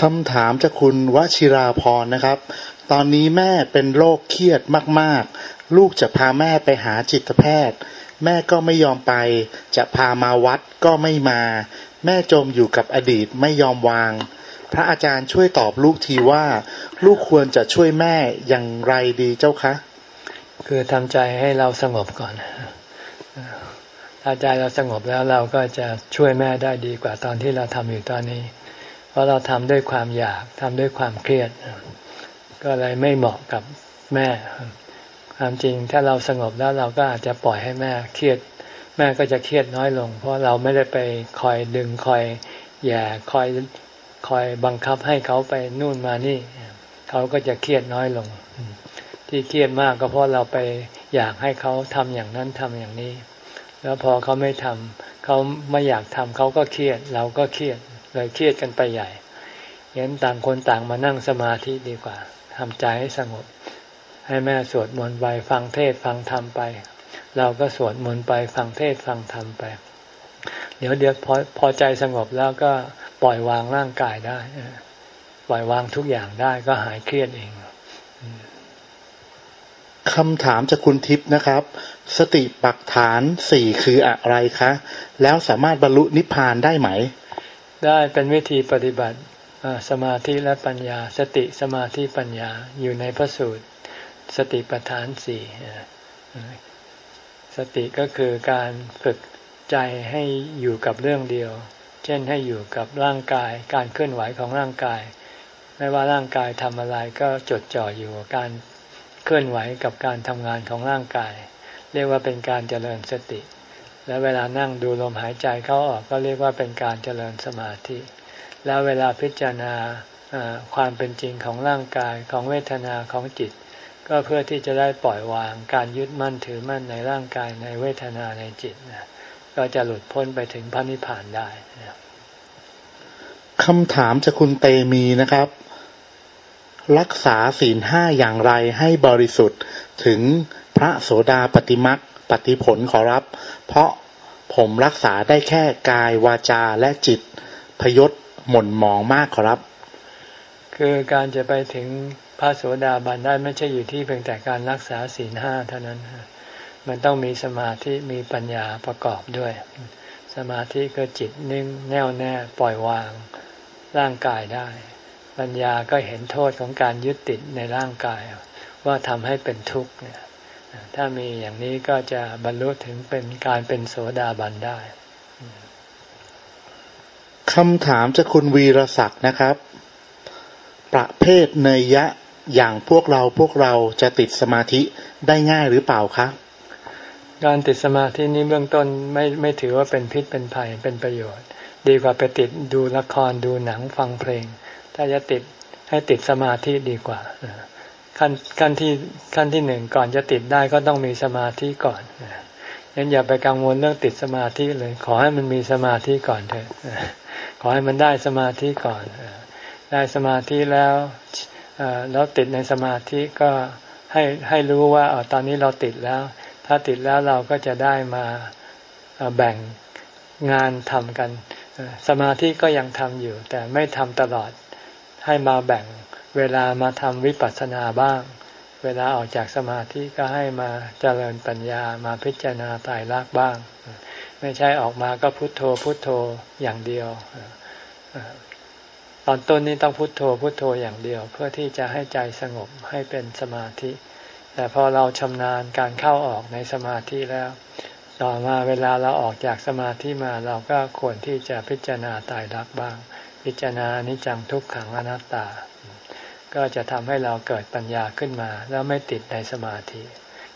คำถามจากคุณวชิราพรนะครับ ตอนนี้แม่เป็นโรคเครียดมาก ๆ ลูกจะพาแม่ไปหาจิตแพทย์ แม่ก็ไม่ยอมไป จะพามาวัดก็ไม่มา แม่จมอยู่กับอดีตไม่ยอมวาง พระอาจารย์ช่วยตอบลูกทีว่า ลูกควรจะช่วยแม่อย่างไรดีเจ้าคะ
คือทำใจให้เราสงบก่อน ถ้าใจเราสงบแล้วเราก็จะช่วยแม่ได้ดีกว่าตอนที่เราทำอยู่ตอนนี้ เพราะเราทำด้วยความอยากทำด้วยความเครียด ก็เลยไม่เหมาะกับแม่ ความจริงถ้าเราสงบแล้วเราก็อาจจะปล่อยให้แม่เครียด แม่ก็จะเครียดน้อยลง เพราะเราไม่ได้ไปคอยดึงคอยแย่คอยคอยบังคับให้เขาไปนู่นมานี่ เขาก็จะเครียดน้อยลง ที่เครียดมากก็เพราะเราไปอยากให้เขาทำอย่างนั้นทำอย่างนี้ แล้วพอเขาไม่ทำเขาไม่อยากทำเขาก็เครียด เราก็เครียดเลยเครียดกันไปใหญ่ยันต่างคนต่างมานั่งสมาธิดีกว่าทำใจให้สงบ ให้แม่สวดมนต์ไปฟังเทศฟังธรรมไป เราก็สวดมนต์ไปฟังเทศฟังธรรมไป เดี๋ยวเดี๋ยวพอพอใจสงบแล้วก็ปล่อยวางร่างกายได้ปล่อยวางทุกอย่างได้ก็หายเครียดเอง
คำถามจากคุณทิพย์นะครับ สติปักฐานสี่คืออะไรคะ แล้วสามารถบรรลุนิพพานได้ไหม
ได้เป็นวิธีปฏิบัติสมาธิและปัญญา สติสมาธิปัญญาอยู่ในพระสูตร สติปัฏฐานสี่สติก็คือการฝึกใจให้อยู่กับเรื่องเดียว เช่นให้อยู่กับร่างกาย การเคลื่อนไหวของร่างกาย ไม่ว่าร่างกายทำอะไรก็จดจ่ออยู่กับการเคลื่อนไหวกับการทำงานของร่างกาย เรียกว่าเป็นการเจริญสติ และเวลานั่งดูลมหายใจเข้าออกก็เรียกว่าเป็นการเจริญสมาธิ แล้วเวลาพิจารณาความเป็นจริงของร่างกายของเวทนาของจิต ก็เพื่อที่จะได้ปล่อยวางการยึดมั่นถือมั่นในร่างกายในเวทนาในจิตนะก็จะหลุดพ้นไปถึงพระนิพพานได้นะ
คำถามจากคุณเตมีนะครับ รักษาศีลห้าอย่างไรให้บริสุทธิ์ถึงพระโสดาปฏิมักปฏิผลขอรับ เพราะผมรักษาได้แค่กายวาจาและจิตพยศหม่นหมองมากขอรับ
คือการจะไปถึงพ ระโสดาบันได้ไม่ใช่อยู่ที่เพียงแต่การรักษาศีลห้าเท่านั้น มันต้องมีสมาธิมีปัญญาประกอบด้วย สมาธิก็จิตนิ่งแน่วแน่ปล่อยวางร่างกายได้ ปัญญาก็เห็นโทษของการยึดติดในร่างกาย ว่าทำให้เป็นทุกข์เนี่ยถ้ามีอย่างนี้ก็จะบรรลุถึงเป็นการเป็นโสดาบันได้
คำถามจากคุณวีรศักดิ์นะครับ ประเภทเนยยะ อย่างพวกเราพวกเราจะติดสมาธิได้ง่ายหรือเปล่าคะ
การติดสมาธินี้เบื้องต้นไม่ไม่ถือว่าเป็นพิษเป็นภัยเป็นประโยชน์ ดีกว่าไปติดดูละครดูหนังฟังเพลง ถ้าจะติดให้ติดสมาธิดีกว่าขั้นขั้นที่ขั้นที่หนึ่งก่อนจะติดได้ก็ต้องมีสมาธิก่อนงั้นอย่าไปกังวลเรื่องติดสมาธิเลย ขอให้มันมีสมาธิก่อนเถอะขอให้มันได้สมาธิก่อนได้สมาธิแล้ว แล้วติดในสมาธิก็ให้ให้รู้ว่าออตอนนี้เราติดแล้ว ถ้าติดแล้วเราก็จะได้มาแบ่งงานทำกัน สมาธิก็ยังทำอยู่ แต่ไม่ทำตลอดให้มาแบ่งเวลามาทำวิปัสสนาบ้าง เวลาออกจากสมาธิก็ให้มาเจริญปัญญามาพิจารณาตายรักบ้าง ไม่ใช่ออกมาก็พุโทโธพุโทโธอย่างเดียว ตอนต้นนี้ต้องพุโทโธพุโทโธอย่างเดียว เพื่อที่จะให้ใจสงบให้เป็นสมาธิ แต่พอเราชำนาญการเข้าออกในสมาธิแล้ว ต่อมาเวลาเราออกจากสมาธิมาเราก็ควรที่จะพิจารณาตายรักบ้าง พิจารณานิจังทุกขังอนัตตา ก็จะทำให้เราเกิดปัญญาขึ้นมา แล้วไม่ติดในสมาธิ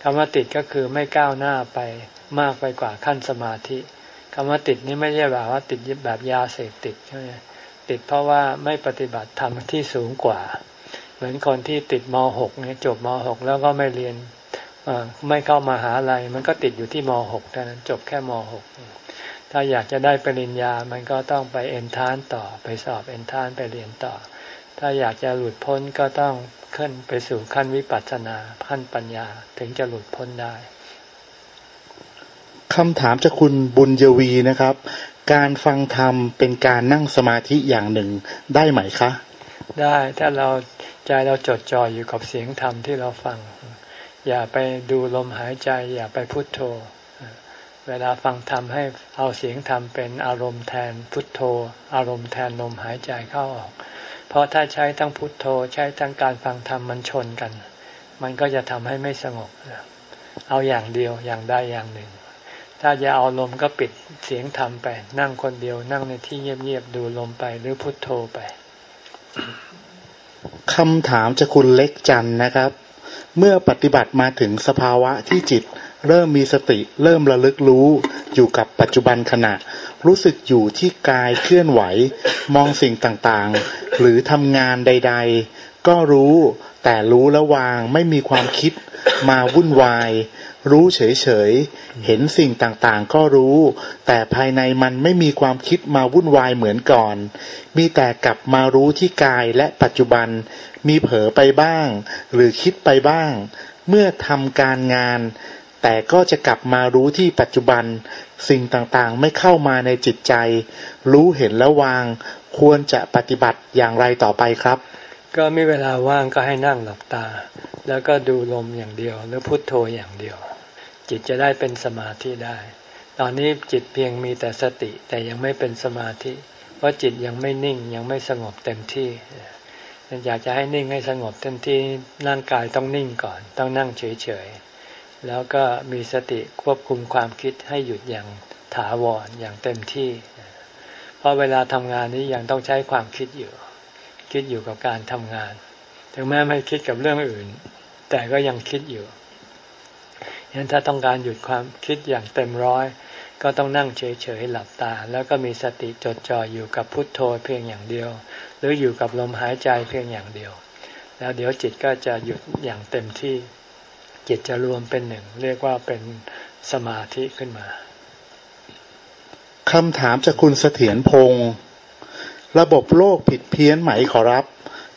คำว่าติดก็คือไม่ก้าวหน้าไปมากไปกว่าขั้นสมาธิคำว่าติดนี้ไม่ใช่แบบว่าติดแบบยาเสพติดใช่ไหม ติดเพราะว่าไม่ปฏิบัติธรรมที่สูงกว่า เหมือนคนที่ติดม .6 เนี่ยจบม .6 แล้วก็ไม่เรียนไม่เข้ามาหาอะไรมันก็ติดอยู่ที่ม .6 เท่านั้นจบแค่ม .6 ถ้าอยากจะได้ปริญญามันก็ต้องไปเอนทานต่อไปสอบเอนทานไปเรียนต่อ ถ้าอยากจะหลุดพ้นก็ต้องขึ้นไปสู่ขั้นวิปัสสนาขั้นปัญญาถึงจะหลุดพ้นได้
คำถามจากคุณบุญยวีนะครับ การฟังธรรมเป็นการนั่งสมาธิอย่างหนึ่งได้ไหมคะ
ได้ถ้าเราใจเราจดจ่ออยู่กับเสียงธรรมที่เราฟัง อย่าไปดูลมหายใจ อย่าไปพุโทโธ เวลาฟังธรรมให้เอาเสียงธรรมเป็นอารมณ์แทนพุทโธ อารมณ์แทนลมหายใจเข้าออก เพราะถ้าใช้ทั้งพุทโธใช้ทั้งการฟังธรรมมันชนกัน มันก็จะทำให้ไม่สงบเอาอย่างเดียวอย่างใดอย่างหนึ่ง ถ้าจะเอาลมก็ปิดเสียงธรรมไป นั่งคนเดียว นั่งในที่เงียบๆดูลมไปหรือพุทโธไป
คำถามจะคุณเล็กจันนะครับ เมื่อปฏิบัติมาถึงสภาวะที่จิต เริ่มมีสติเริ่มระลึกรู้อยู่กับปัจจุบันขณะ รู้สึกอยู่ที่กายเคลื่อนไหว มองสิ่งต่างๆ หรือทำงานใด ๆ ก็รู้แต่รู้แล้ววางไม่มีความคิดมาวุ่นวาย รู้เฉยๆ เห็นสิ่งต่างๆ ก็รู้ แต่ภายในมันไม่มีความคิดมาวุ่นวายเหมือนก่อน มีแต่กลับมารู้ที่กายและปัจจุบัน มีเผลอไปบ้าง หรือคิดไปบ้าง เมื่อทำการงาน แต่ก็จะกลับมารู้ที่ปัจจุบัน สิ่งต่างๆ ไม่เข้ามาในจิตใจ รู้เห็นแล้ววาง ควรจะปฏิบัติอย่างไรต่อไปครับ
ก็มีเวลาว่างก็ให้นั่งหลับตา แล้วก็ดูลมอย่างเดียว หรือพุทโธอย่างเดียว จิตจะได้เป็นสมาธิได้ ตอนนี้จิตเพียงมีแต่สติแต่ยังไม่เป็นสมาธิ เพราะจิตยังไม่นิ่งยังไม่สงบเต็มที่อยากจะให้นิ่งให้สงบเต็มที่ร่างกายต้องนิ่งก่อน ต้องนั่งเฉยๆแล้วก็มีสติควบคุมความคิดให้หยุดอย่างถาวรอย่างเต็มที่ เพราะเวลาทำงานนี้ยังต้องใช้ความคิดอยู่ คิดอยู่กับการทำงาน ถึงแม้ไม่คิดกับเรื่องอื่น แต่ก็ยังคิดอยู่ฉะนั้นถ้าต้องการหยุดความคิดอย่างเต็มร้อย ก็ต้องนั่งเฉยๆหลับตา แล้วก็มีสติจดจ่ออยู่กับพุทโธเพียงอย่างเดียว หรืออยู่กับลมหายใจเพียงอย่างเดียว แล้วเดี๋ยวจิตก็จะหยุดอย่างเต็มที่ จิตจะรวมเป็นหนึ่ง เรียกว่าเป็นสมาธิขึ้นมา
คำถามจากคุณเสถียรพงศ์ ระบบโลกผิดเพี้ยนไหมขอรับ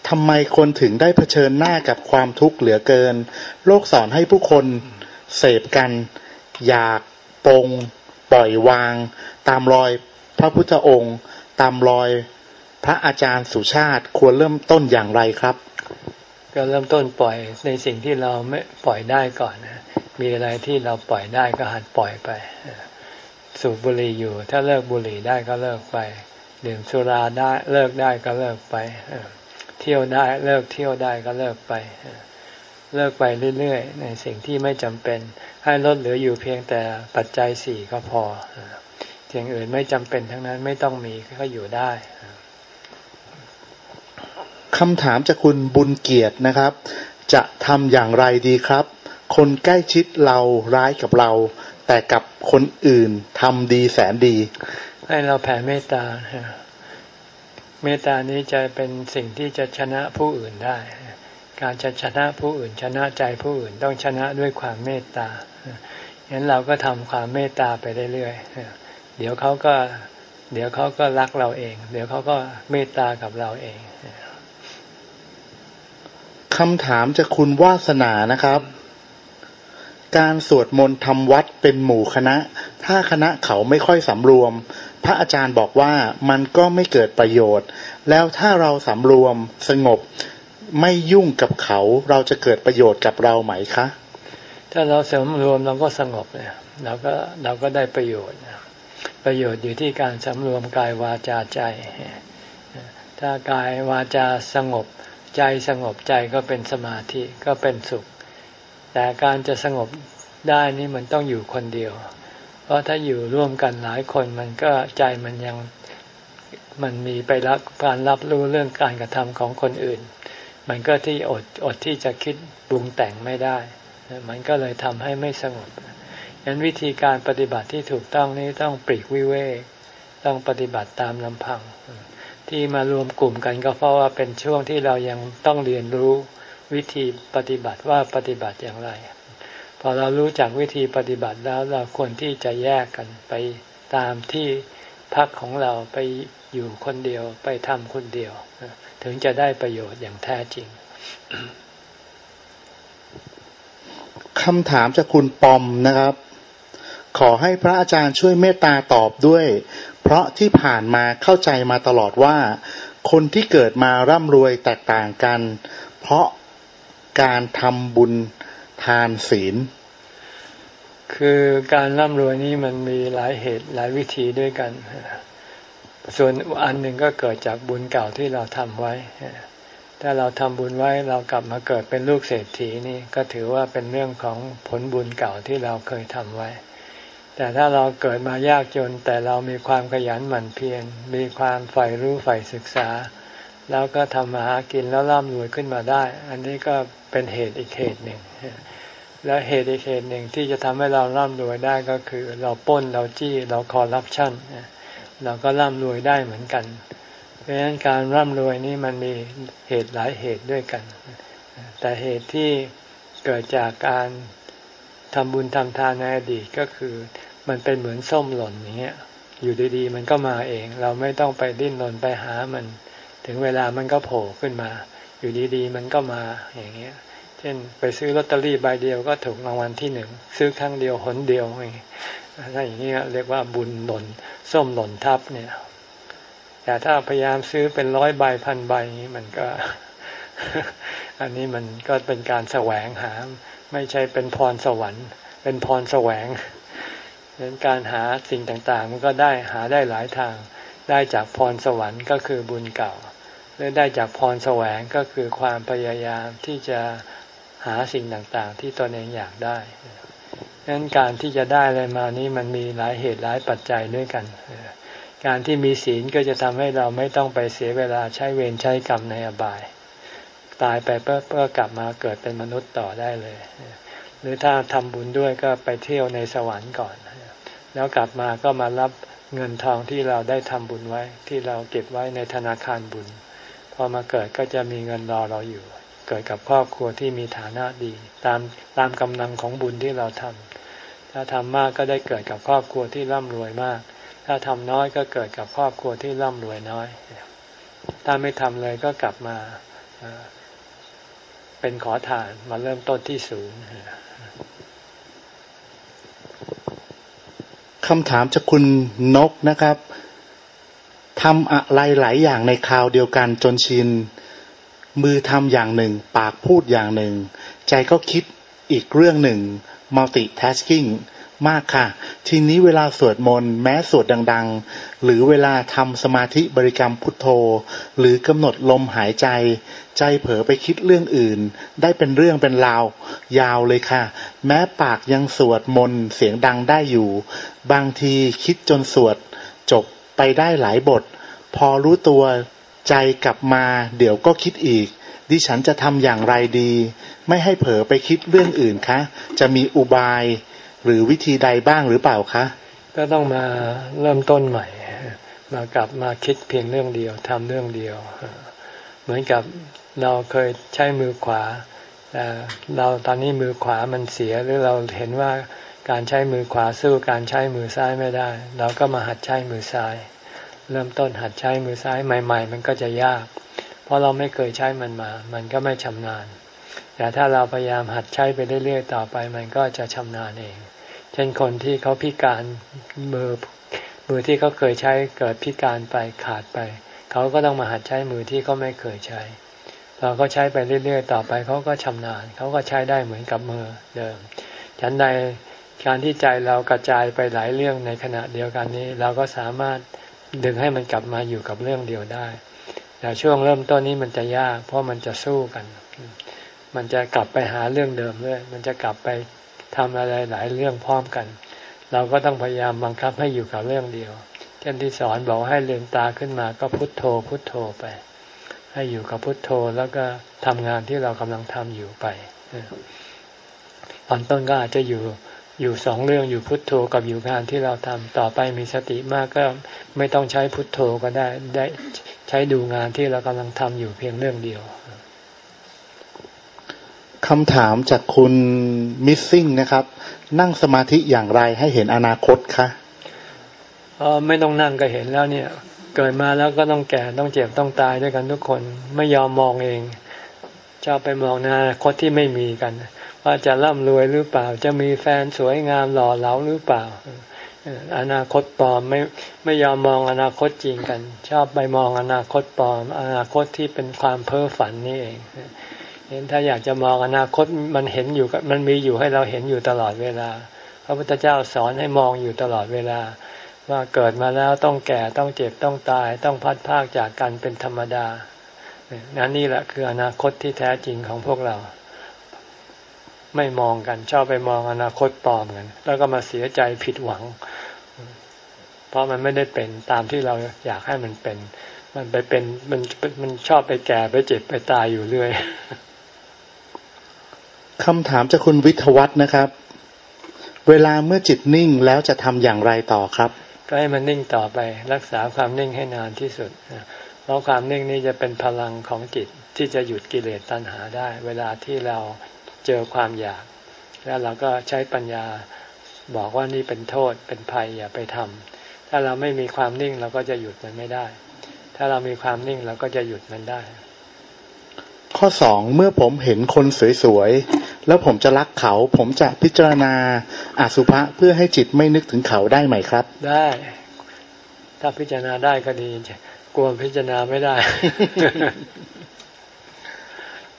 ทำไมคนถึงได้เผชิญหน้ากับความทุกข์เหลือเกิน โลกสอนให้ผู้คนเสพกัน อยากปงปล่อยวาง ตามรอยพระพุทธองค์ ตามรอยพระอาจารย์สุชาติควรเริ่มต้นอย่างไรครับ
ก็เริ่มต้นปล่อยในสิ่งที่เราไม่ปล่อยได้ก่อนนะมีอะไรที่เราปล่อยได้ก็หัดปล่อยไป สูบบุหรี่อยู่ ถ้าเลิกบุหรี่ได้ก็เลิกไป ดื่มสุราได้เลิกได้ก็เลิกไปเที่ยวได้เลิกเที่ยวได้ก็เลิกไป เลิกไปเรื่อยๆในสิ่งที่ไม่จำเป็น ให้ลดเหลืออยู่เพียงแต่ปัจจัยสี่ก็พอสิ่งอื่นไม่จำเป็นทั้งนั้นไม่ต้องมีก็อยู่ได้
คำถามจากคุณบุญเกียรตินะครับ จะทำอย่างไรดีครับ คนใกล้ชิดเราร้ายกับเรา แต่กับคนอื่นทำดีแสนดี
ให้เราแผ่เมตตา เมตตานี้จะเป็นสิ่งที่จะชนะผู้อื่นได้ การจะชนะผู้อื่น ชนะใจผู้อื่นต้องชนะด้วยความเมตตางั้นเราก็ทำความเมตตาไปเรื่อยๆ เดี๋ยวเขาก็ เดี๋ยวเขาก็รักเราเอง เดี๋ยวเขาก็เมตตากับเราเอง
คำถามจากคุณวาสนานะครับ การสวดมนต์ทำวัดเป็นหมู่คณะ ถ้าคณะเขาไม่ค่อยสำรวม พระอาจารย์บอกว่ามันก็ไม่เกิดประโยชน์ แล้วถ้าเราสำรวมสงบไม่ยุ่งกับเขาเราจะเกิดประโยชน์กับเราไหมคะ
ถ้าเราสำรวมเราก็สงบเนี่ยเราก็เราก็ได้ประโยชน์ ประโยชน์อยู่ที่การสำรวมกายวาจาใจ ถ้ากายวาจาสงบใจสงบใจก็เป็นสมาธิก็เป็นสุข แต่การจะสงบได้นี่มันต้องอยู่คนเดียว ราะถ้าอยู่ร่วมกันหลายคนมันก็ใจมันยังมันมีไปรับการรับรู้เรื่องการกระทำของคนอื่น มันก็ที่อดอดที่จะคิดปรุงแต่งไม่ได้ มันก็เลยทำให้ไม่สงบยันวิธีการปฏิบัติที่ถูกต้องนี้ต้องปรีกวิเวกต้องปฏิบัติตามลำพัง ที่มารวมกลุ่มกันก็เพราะว่าเป็นช่วงที่เรายังต้องเรียนรู้วิธีปฏิบัติว่าปฏิบัติอย่างไร พอเรารู้จักวิธีปฏิบัติแล้วเราควรที่จะแยกกันไปตามที่พักของเราไปอยู่คนเดียวไปทำคนเดียว ถึงจะได้ประโยชน์อย่างแท้จริง
คำถามจากคุณปอมนะครับ ขอให้พระอาจารย์ช่วยเมตตาตอบด้วย เพราะที่ผ่านมาเข้าใจมาตลอดว่า คนที่เกิดมาร่ำรวยแตกต่างกัน เพราะการทำบุญ ทานศีล
คือการร่ำรวยนี้มันมีหลายเหตุหลายวิธีด้วยกัน ส่วนอันหนึ่งก็เกิดจากบุญเก่าที่เราทำไว้ ถ้าเราทำบุญไว้เรากลับมาเกิดเป็นลูกเศรษฐีนี่ก็ถือว่าเป็นเรื่องของผลบุญเก่าที่เราเคยทำไว้ แต่ถ้าเราเกิดมายากจน แต่เรามีความขยันหมั่นเพียร มีความใฝ่รู้ใฝ่ศึกษาแล้วก็ทำมาหากินแล้วร่ำรวยขึ้นมาได้ อันนี้ก็เป็นเหตุอีกเหตุหนึ่ง และเหตุอีกเหตุหนึ่งที่จะทำให้เราร่ำรวยได้ก็คือ เราป้นเราจี้เราคอร์รัปชันเราก็ร่ำรวยได้เหมือนกัน เพราะฉะนั้นการร่ำรวยนี่มันมีเหตุหลายเหตุด้วยกัน แต่เหตุที่เกิดจากการทำบุญทำทานในอดีตก็คือ มันเป็นเหมือนส้มหล่นอย่างเงี้ยอยู่ดีๆ มันก็มาเอง เราไม่ต้องไปดิ้นรนไปหามัน ถึงเวลามันก็โผล่ขึ้นมา อยู่ดีๆ มันก็มาอย่างเงี้ย เช่น ไปซื้อลอตเตอรี่ใบเดียวก็ถูกรางวัลที่หนึ่งซื้อครั้งเดียวหนเดียวอย่างนี้ถ้าอย่างนี้เรียกว่าบุญหล่นส้มหล่นทับเนี่ย แต่ถ้าพยายามซื้อเป็นร้อยใบพันใบนี้มันก็ อันนี้มันก็เป็นการแสวงหา ไม่ใช่เป็นพรสวรรค์ เป็นพรแสวงเป็นการหาสิ่งต่างๆ มันก็ได้หาได้หลายทาง ได้จากพรสวรรค์ก็คือบุญเก่า หรือได้จากพรแสวงก็คือความพยายามที่จะ หาสิ่งต่างๆ ที่ตนเองอยากได้ดังนั้นการที่จะได้อะไรมานี้มันมีหลายเหตุหลายปัจจัยด้วยกันการที่มีศีลก็จะทำให้เราไม่ต้องไปเสียเวลาใช้เวรใช้กรรมในอบาย ตายไปเพื่อเพื่อกลับมาเกิดเป็นมนุษย์ต่อได้เลย หรือถ้าทำบุญด้วยก็ไปเที่ยวในสวรรค์ก่อน แล้วกลับมาก็มารับเงินทองที่เราได้ทำบุญไว้ ที่เราเก็บไว้ในธนาคารบุญ พอมาเกิดก็จะมีเงินรอเราอยู่ เกิดกับครอบครัวที่มีฐานะดี ตามตามกำลังของบุญที่เราทำถ้าทำมากก็ได้เกิดกับครอบครัวที่ร่ำรวยมาก ถ้าทำน้อยก็เกิดกับครอบครัวที่ร่ำรวยน้อย ถ้าไม่ทำเลยก็กลับมาเป็นขอทานมาเริ่มต้นที่ศูนย์
คำถามจากคุณนกนะครับทำอะไรหลายอย่างในคราวเดียวกันจนชิน มือทำอย่างหนึ่ง ปากพูดอย่างหนึ่ง ใจก็คิดอีกเรื่องหนึ่ง multitasking มากค่ะ ทีนี้เวลาสวดมนต์แม้สวดดัง ๆ หรือเวลาทำสมาธิบริกรรมพุทโธ หรือกำหนดลมหายใจ ใจเผลอไปคิดเรื่องอื่น ได้เป็นเรื่องเป็นราวยาวเลยค่ะ แม้ปากยังสวดมนต์เสียงดังได้อยู่ บางทีคิดจนสวด จบไปได้หลายบท พอรู้ตัว ใจกลับมาเดี๋ยวก็คิดอีก ดิฉันจะทำอย่างไรดี ไม่ให้เผลอไปคิดเรื่องอื่นคะ จะมีอุบายหรือวิธีใดบ้างหรือเปล่าคะ
ก็ต้องมาเริ่มต้นใหม่ มากลับมาคิดเพียงเรื่องเดียวทำเรื่องเดียว เหมือนกับเราเคยใช้มือขวาแต่เราตอนนี้มือขวามันเสียหรือเราเห็นว่าการใช้มือขวาสู้การใช้มือซ้ายไม่ได้ เราก็มาหัดใช้มือซ้าย เริ่มต้นหัดใช้มือซ้ายใหม่ ๆ มันก็จะยาก เพราะเราไม่เคยใช้มันมา มันก็ไม่ชำนาญ แต่ถ้าเราพยายามหัดใช้ไปเรื่อยๆต่อไป มันก็จะชำนาญเอง เช่นคนที่เขาพิการมือมือที่เขาเคยใช้เกิดพิการไปขาดไป เขาก็ต้องมาหัดใช้มือที่เขาไม่เคยใช้พอเราใช้ไปเรื่อยๆต่อไปเขาก็ชำนาญเขาก็ใช้ได้เหมือนกับมือเดิม ฉันใดการที่ใจเรากระจายไปหลายเรื่องในขณะเดียวกันนี้ เราก็สามารถ ดึงให้มันกลับมาอยู่กับเรื่องเดียวได้ แต่ช่วงเริ่มต้นนี้มันจะยาก เพราะมันจะสู้กัน มันจะกลับไปหาเรื่องเดิมเรื่อยมันจะกลับไปทำอะไรหลายเรื่องพร้อมกัน เราก็ต้องพยายามบังคับให้อยู่กับเรื่องเดียวเช่นที่สอนบอกให้ลืมตาขึ้นมาก็พุโทโธพุโทโธไป ให้อยู่กับพุโทโธแล้วก็ทำงานที่เรากำลังทำอยู่ไปตอนต้นก็อาจจะอยู่ อยู่สองเรื่องอยู่พุทโธกับอยู่งานที่เราทำต่อไปมีสติมากก็ไม่ต้องใช้พุทโธก็ได้ได้ใช้ดูงานที่เรากำลังทำอยู่เพียงเรื่องเดียว
คำถามจากคุณมิสซิ่งนะครับ นั่งสมาธิอย่างไรให้เห็นอนาคตคะ
อ๋อไม่ต้องนั่งก็เห็นแล้วเนี่ย เกิดมาแล้วก็ต้องแก่ต้องเจ็บต้องตายด้วยกันทุกคนไม่ยอมมองเองชอบไปมองอนาคตที่ไม่มีกัน ว่าจะร่ำรวยหรือเปล่า จะมีแฟนสวยงามหล่อเหลาหรือเปล่า อนาคตปลอมไม่ไม่ยอมมองอนาคตจริงกัน ชอบไปมองอนาคตปลอม อนาคตที่เป็นความเพ้อฝันนี่เองเห็นถ้าอยากจะมองอนาคตมันเห็นอยู่มันมีอยู่ให้เราเห็นอยู่ตลอดเวลา พระพุทธเจ้าสอนให้มองอยู่ตลอดเวลา ว่าเกิดมาแล้วต้องแก่ต้องเจ็บต้องตาย ต้องพัดพากจากกันเป็นธรรมดานั่นนี่แหละคืออนาคตที่แท้จริงของพวกเรา ไม่มองกันชอบไปมองอนาคตปลอมกัน แล้วก็มาเสียใจผิดหวัง เพราะมันไม่ได้เป็นตามที่เราอยากให้มันเป็น มันไปเป็นมันมันชอบไปแก่ไปเจ็บไปตายอยู่เรื่อย
คำถามจากคุณวิทวัฒนะครับ เวลาเมื่อจิตนิ่งแล้วจะทำอย่างไรต่อครับ
ก็ให้มันนิ่งต่อไป รักษาความนิ่งให้นานที่สุดเพราะความนิ่งนี้จะเป็นพลังของจิตที่จะหยุดกิเลสตัณหาได้ เวลาที่เรา เจอความอยาก แล้วเราก็ใช้ปัญญาบอกว่านี่เป็นโทษเป็นภัยอย่าไปทำถ้าเราไม่มีความนิ่งเราก็จะหยุดมันไม่ได้ ถ้าเรามีความนิ่งเราก็จะหยุดมันได้
ข้อสองเมื่อผมเห็นคนสวยๆแล้วผมจะรักเขา ผมจะพิจารณาอาสุภะเพื่อให้จิตไม่นึกถึงเขาได้ไหมครับ
ได้ ถ้าพิจารณาได้ก็ดีกลัวพิจารณาไม่ได้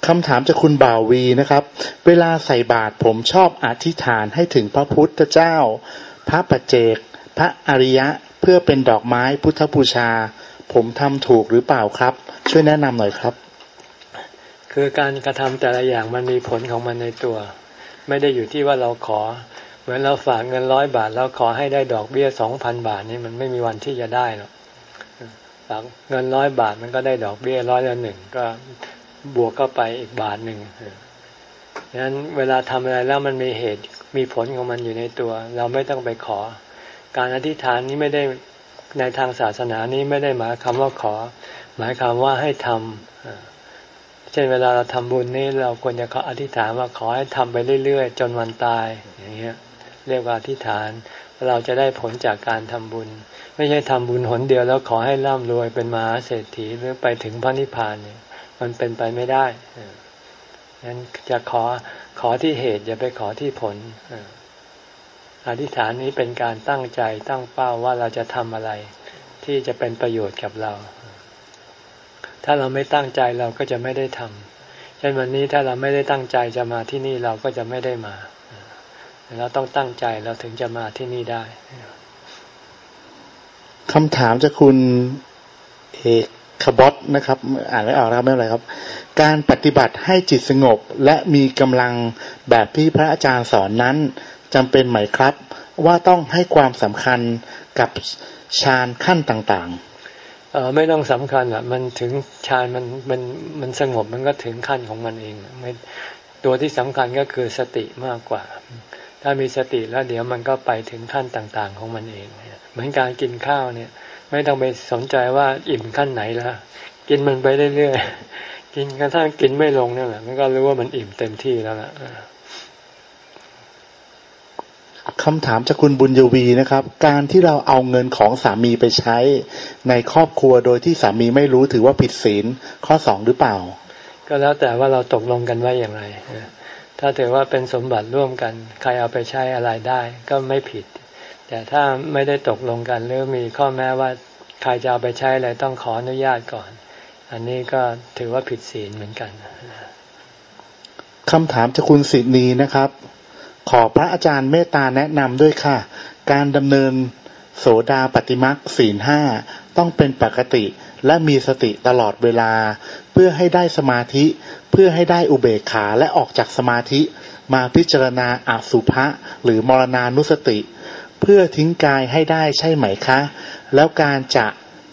คำถามจากคุณบ่าววีนะครับ เวลาใส่บาตรผมชอบอธิษฐานให้ถึงพระพุทธเจ้า พระปัจเจก พระอริยะเพื่อเป็นดอกไม้พุทธบูชา ผมทำถูกหรือเปล่าครับ ช่วยแนะนำหน่อยครับ
คือการกระทำแต่ละอย่างมันมีผลของมันในตัว ไม่ได้อยู่ที่ว่าเราขอ เหมือนเราฝากเงินร้อยบาท แล้วขอให้ได้ดอกเบี้ยสองพันบาทนี่มันไม่มีวันที่จะได้หรอกฝากเงินร้อยบาทมันก็ได้ดอกเบี้ยร้อยละหนึ่งก็ บวกเข้าไปอีกบาทหนึ่งดังนั้นเวลาทำอะไรแล้วมันมีเหตุมีผลของมันอยู่ในตัว เราไม่ต้องไปขอ การอธิษฐานนี้ไม่ได้ในทางศาสนานี้ไม่ได้หมายคำว่าขอ หมายคำว่าให้ทำเช่นเวลาเราทำบุญนี่เราควรจะขออธิษฐานว่าขอให้ทำไปเรื่อยๆ จนวันตายอย่างเงี้ยเรียกว่าอธิษฐาน เราจะได้ผลจากการทำบุญ ไม่ใช่ทำบุญหนเดียวแล้วขอให้ร่ำรวยเป็นมหาเศรษฐีหรือไปถึงพระนิพพานเนี่ย มันเป็นไปไม่ได้งั้นจะขอขอที่เหตุอย่าไปขอที่ผลอธิษฐานนี้เป็นการตั้งใจตั้งเป้าว่าเราจะทำอะไร ที่จะเป็นประโยชน์กับเรา ถ้าเราไม่ตั้งใจเราก็จะไม่ได้ทำเช่นวันนี้ถ้าเราไม่ได้ตั้งใจจะมาที่นี่เราก็จะไม่ได้มาเราต้องตั้งใจเราถึงจะมาที่นี่ได้
คำถามจะคุณเอก คบอสนะครับ อ่านไม่ออกครับไม่เป็นไรครับ การปฏิบัติให้จิตสงบ และมีกำลังแบบที่พระอาจารย์สอนนั้นจำเป็นไหมครับ ว่าต้องให้ความสำคัญกับฌานขั้นต่าง
ๆเออไม่ต้องสำคัญอะ มันถึงฌานมันมันมันสงบมันก็ถึงขั้นของมันเองไม่ตัวที่สำคัญก็คือสติมากกว่า ถ้ามีสติแล้วเดี๋ยวมันก็ไปถึงขั้นต่างๆ ของมันเองเหมือนการกินข้าวเนี่ย ไม่ต้องไปสนใจว่าอิ่มขั้นไหนแล้วกินมันไปเรื่อยๆกินกระทั่งกินไม่ลงนี่แหละมันก็รู้ว่ามันอิ่มเต็มที่แล้วล่ะ
คำถามจากคุณบุญยวีนะครับ การที่เราเอาเงินของสามีไปใช้ในครอบครัวโดยที่สามีไม่รู้ถือว่าผิดศีลข้อสองหรือเปล่า
ก็แล้วแต่ว่าเราตกลงกันไว้อย่างไรถ้าถือว่าเป็นสมบัติร่วมกัน ใครเอาไปใช้อะไรได้ ก็ไม่ผิด แต่ถ้าไม่ได้ตกลงกันหรือมีข้อแม้ว่าใครจะเอาไปใช้อะไรต้องขออนุญาตก่อน อันนี้ก็ถือว่าผิดศีลเหมือนกัน
คำถามจากคุณสินีนะครับ ขอพระอาจารย์เมตตาแนะนำด้วยค่ะ การดำเนินโสดาปฏิมักศีลห้าต้องเป็นปกติและมีสติตลอดเวลา เพื่อให้ได้สมาธิเพื่อให้ได้อุเบกขาและออกจากสมาธิ มาพิจารณาอาสุภะหรือมรณานุสติ เพื่อทิ้งกายให้ได้ใช่ไหมคะ แล้วการจะ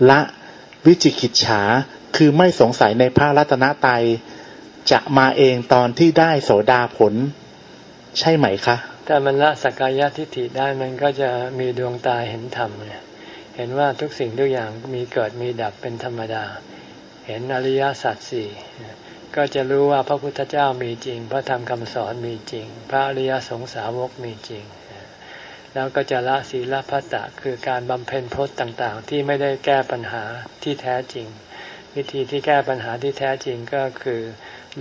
ละวิจิกิจฉาคือไม่สงสัยในพระรัตนตรัยจะมาเองตอนที่ได้โสดาผล ใช่ไหมคะ
ถ้ามันละสักกายทิฏฐิได้มันก็จะมีดวงตาเห็นธรรมเนี่ยเห็นว่าทุกสิ่งทุกอย่างมีเกิดมีดับเป็นธรรมดา เห็นอริยสัจสี่ก็จะรู้ว่าพระพุทธเจ้ามีจริง พระธรรมคำสอนมีจริง พระอริยสงสาวกมีจริง แล้วก็จะละศีลพัตตะคือการบำเพ็ญพจน์ต่างๆ ที่ไม่ได้แก้ปัญหาที่แท้จริง วิธีที่แก้ปัญหาที่แท้จริงก็คือ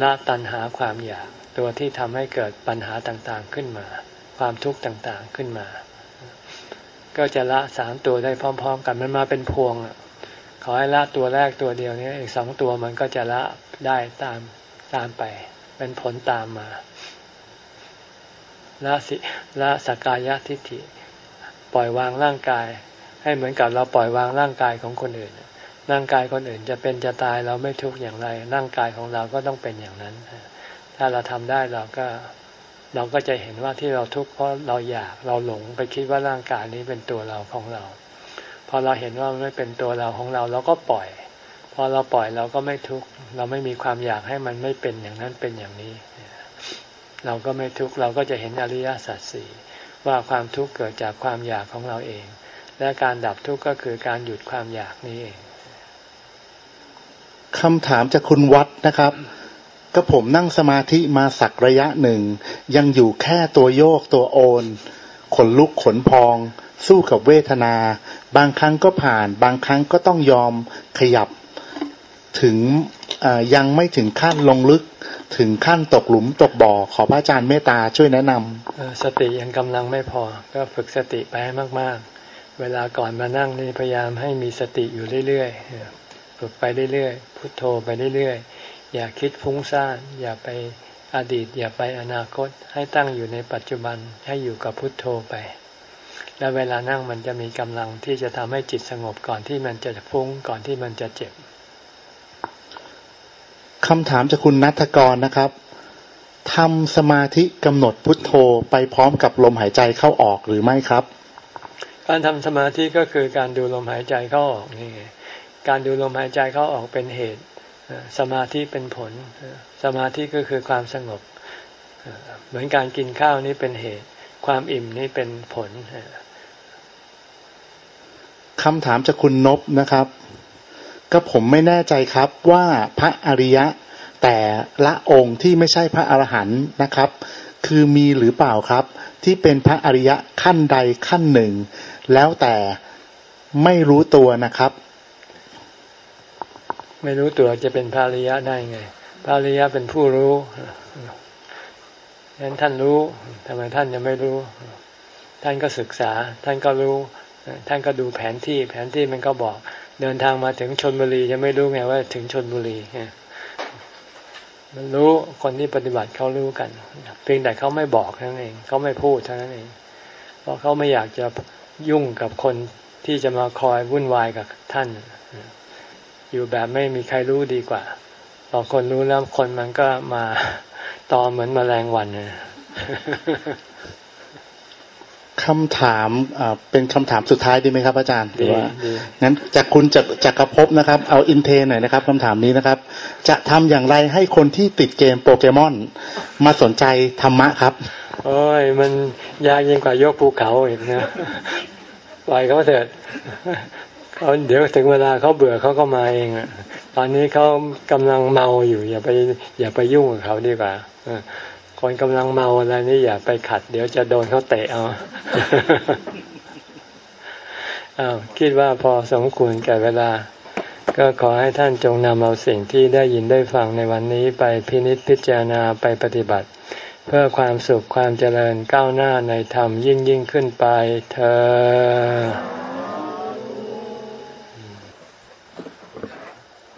ละตัณหาความอยาก ตัวที่ทำให้เกิดปัญหาต่างๆขึ้นมา ความทุกข์ต่างๆขึ้นมา ก็จะละสามตัวได้พร้อม ๆ กันมันมาเป็นพวงขอให้ละตัวแรกตัวเดียวนี้อีกสองตัวมันก็จะละได้ตามตามไป เป็นผลตามมา ละสิละสกายะทิฏฐิ ปล่อยวางร่างกาย ให้เหมือนกับเราปล่อยวางร่างกายของคนอื่น ร่างกายคนอื่นจะเป็นจะตายเราไม่ทุกข์อย่างไร ร่างกายของเราก็ต้องเป็นอย่างนั้น ถ้าเราทำได้เราก็เราก็จะเห็นว่าที่เราทุกข์เพราะเราอยากเราหลงไปคิดว่าร่างกายนี้เป็นตัวเราของเรา พอเราเห็นว่าไม่เป็นตัวเราของเราเราก็ปล่อย พอเราปล่อยเราก็ไม่ทุกข์เราไม่มีความอยากให้มันไม่เป็นอย่างนั้นเป็นอย่างนี้ เราก็ไม่ทุกข์เราก็จะเห็นอริยสัจสี่ว่าความทุกข์เกิดจากความอยากของเราเอง และการดับทุกข์ก็คือการหยุดความอยากนี้เอง
คำถามจากคุณวัดนะครับก็ผมนั่งสมาธิมาสักระยะหนึ่ง ยังอยู่แค่ตัวโยกตัวโอนขนลุกขนพอง สู้กับเวทนา บางครั้งก็ผ่าน บางครั้งก็ต้องยอมขยับ ถึงยังไม่ถึงขั้นลงลึก ถึงขั้นตกหลุมตกบ่อ ขอพระอาจารย์เมตตาช่วยแนะนำ
สติยังกำลังไม่พอ ก็ฝึกสติไปให้มาก ๆ เวลาก่อนมานั่งนี่พยายามให้มีสติอยู่เรื่อยๆฝึกไปเรื่อยๆพุทโธไปเรื่อยๆอย่าคิดฟุ้งซ่านอย่าไปอดีต อย่าไปอนาคตให้ตั้งอยู่ในปัจจุบันให้อยู่กับพุทโธไป แล้วเวลานั่งมันจะมีกำลังที่จะทำให้จิตสงบก่อนที่มันจะฟุ้งก่อนที่มันจะเจ็บ
คำถามจากคุณนัทกรนะครับทำสมาธิกำหนดพุทโธไปพร้อมกับลมหายใจเข้าออกหรือไม่ครับ
การทำสมาธิก็คือการดูลมหายใจเข้าออกนี่การดูลมหายใจเข้าออกเป็นเหตุ สมาธิเป็นผล สมาธิก็คือความสงบ เหมือนการกินข้าวนี่เป็นเหตุ ความอิ่มนี่เป็นผล
คำถามจากคุณนบนะครับ ก็ผมไม่แน่ใจครับว่าพระอริยะแต่ละองค์ที่ไม่ใช่พระอรหันต์นะครับ คือมีหรือเปล่าครับ ที่เป็นพระอริยะขั้นใดขั้นหนึ่ง แล้วแต่ไม่รู้ตัวนะครับ
ไม่รู้ตัวจะเป็นพระอริยะได้ไง พระอริยะเป็นผู้รู้ฉะนั้นท่านรู้ทำไมท่านยังไม่รู้ ท่านก็ศึกษา ท่านก็รู้ ท่านก็ดูแผนที่ แผนที่มันก็บอก เดินทางมาถึงชนบุรีจะไม่รู้ไงว่าถึงชนบุรีมันรู้คนที่ปฏิบัติเขารู้กัน เพียงแต่เขาไม่บอกเท่านั้นเองเขาไม่พูดเท่านั้นเอง เพราะเขาไม่อยากจะยุ่งกับคนที่จะมาคอยวุ่นวายกับท่าน อยู่แบบไม่มีใครรู้ดีกว่าพอคนรู้แล้วคนมันก็มาตอเหมือนมแมลงวันเลย
คำถามเป็นคำถามสุดท้ายดีไหมครับ อาจารย์ดีว่างั้นจากคุณจากจักรภพนะครับ เอาอินเทนหน่อยนะครับคำถามนี้นะครับ จะทำอย่างไรให้คนที่ติดเกมโปเกมอน มาสนใจธรรมะครับ
โอ้ย มันยากยิ่งกว่ายกภูเขาอีกนะปล่อยเขาเถิดเขาเดี๋ยวถึงเวลาเขาเบื่อเขาก็มาเองอะตอนนี้เขากำลังเมาอยู่ อย่าไป อย่าไปยุ่งกับเขาดีกว่า คนกำลังเมาอะไรนี่อย่าไปขัด เดี๋ยวจะโดนเขาเตะเอาอ้าคิดว่าพอสมควรแก่เวลา ก็ขอให้ท่านจงนำเอาสิ่งที่ได้ยินได้ฟังในวันนี้ไปพินิจพิจารณาไปปฏิบัติ เพื่อความสุขความเจริญก้าวหน้าในธรรมยิ่งยิ่งขึ้นไปเธอ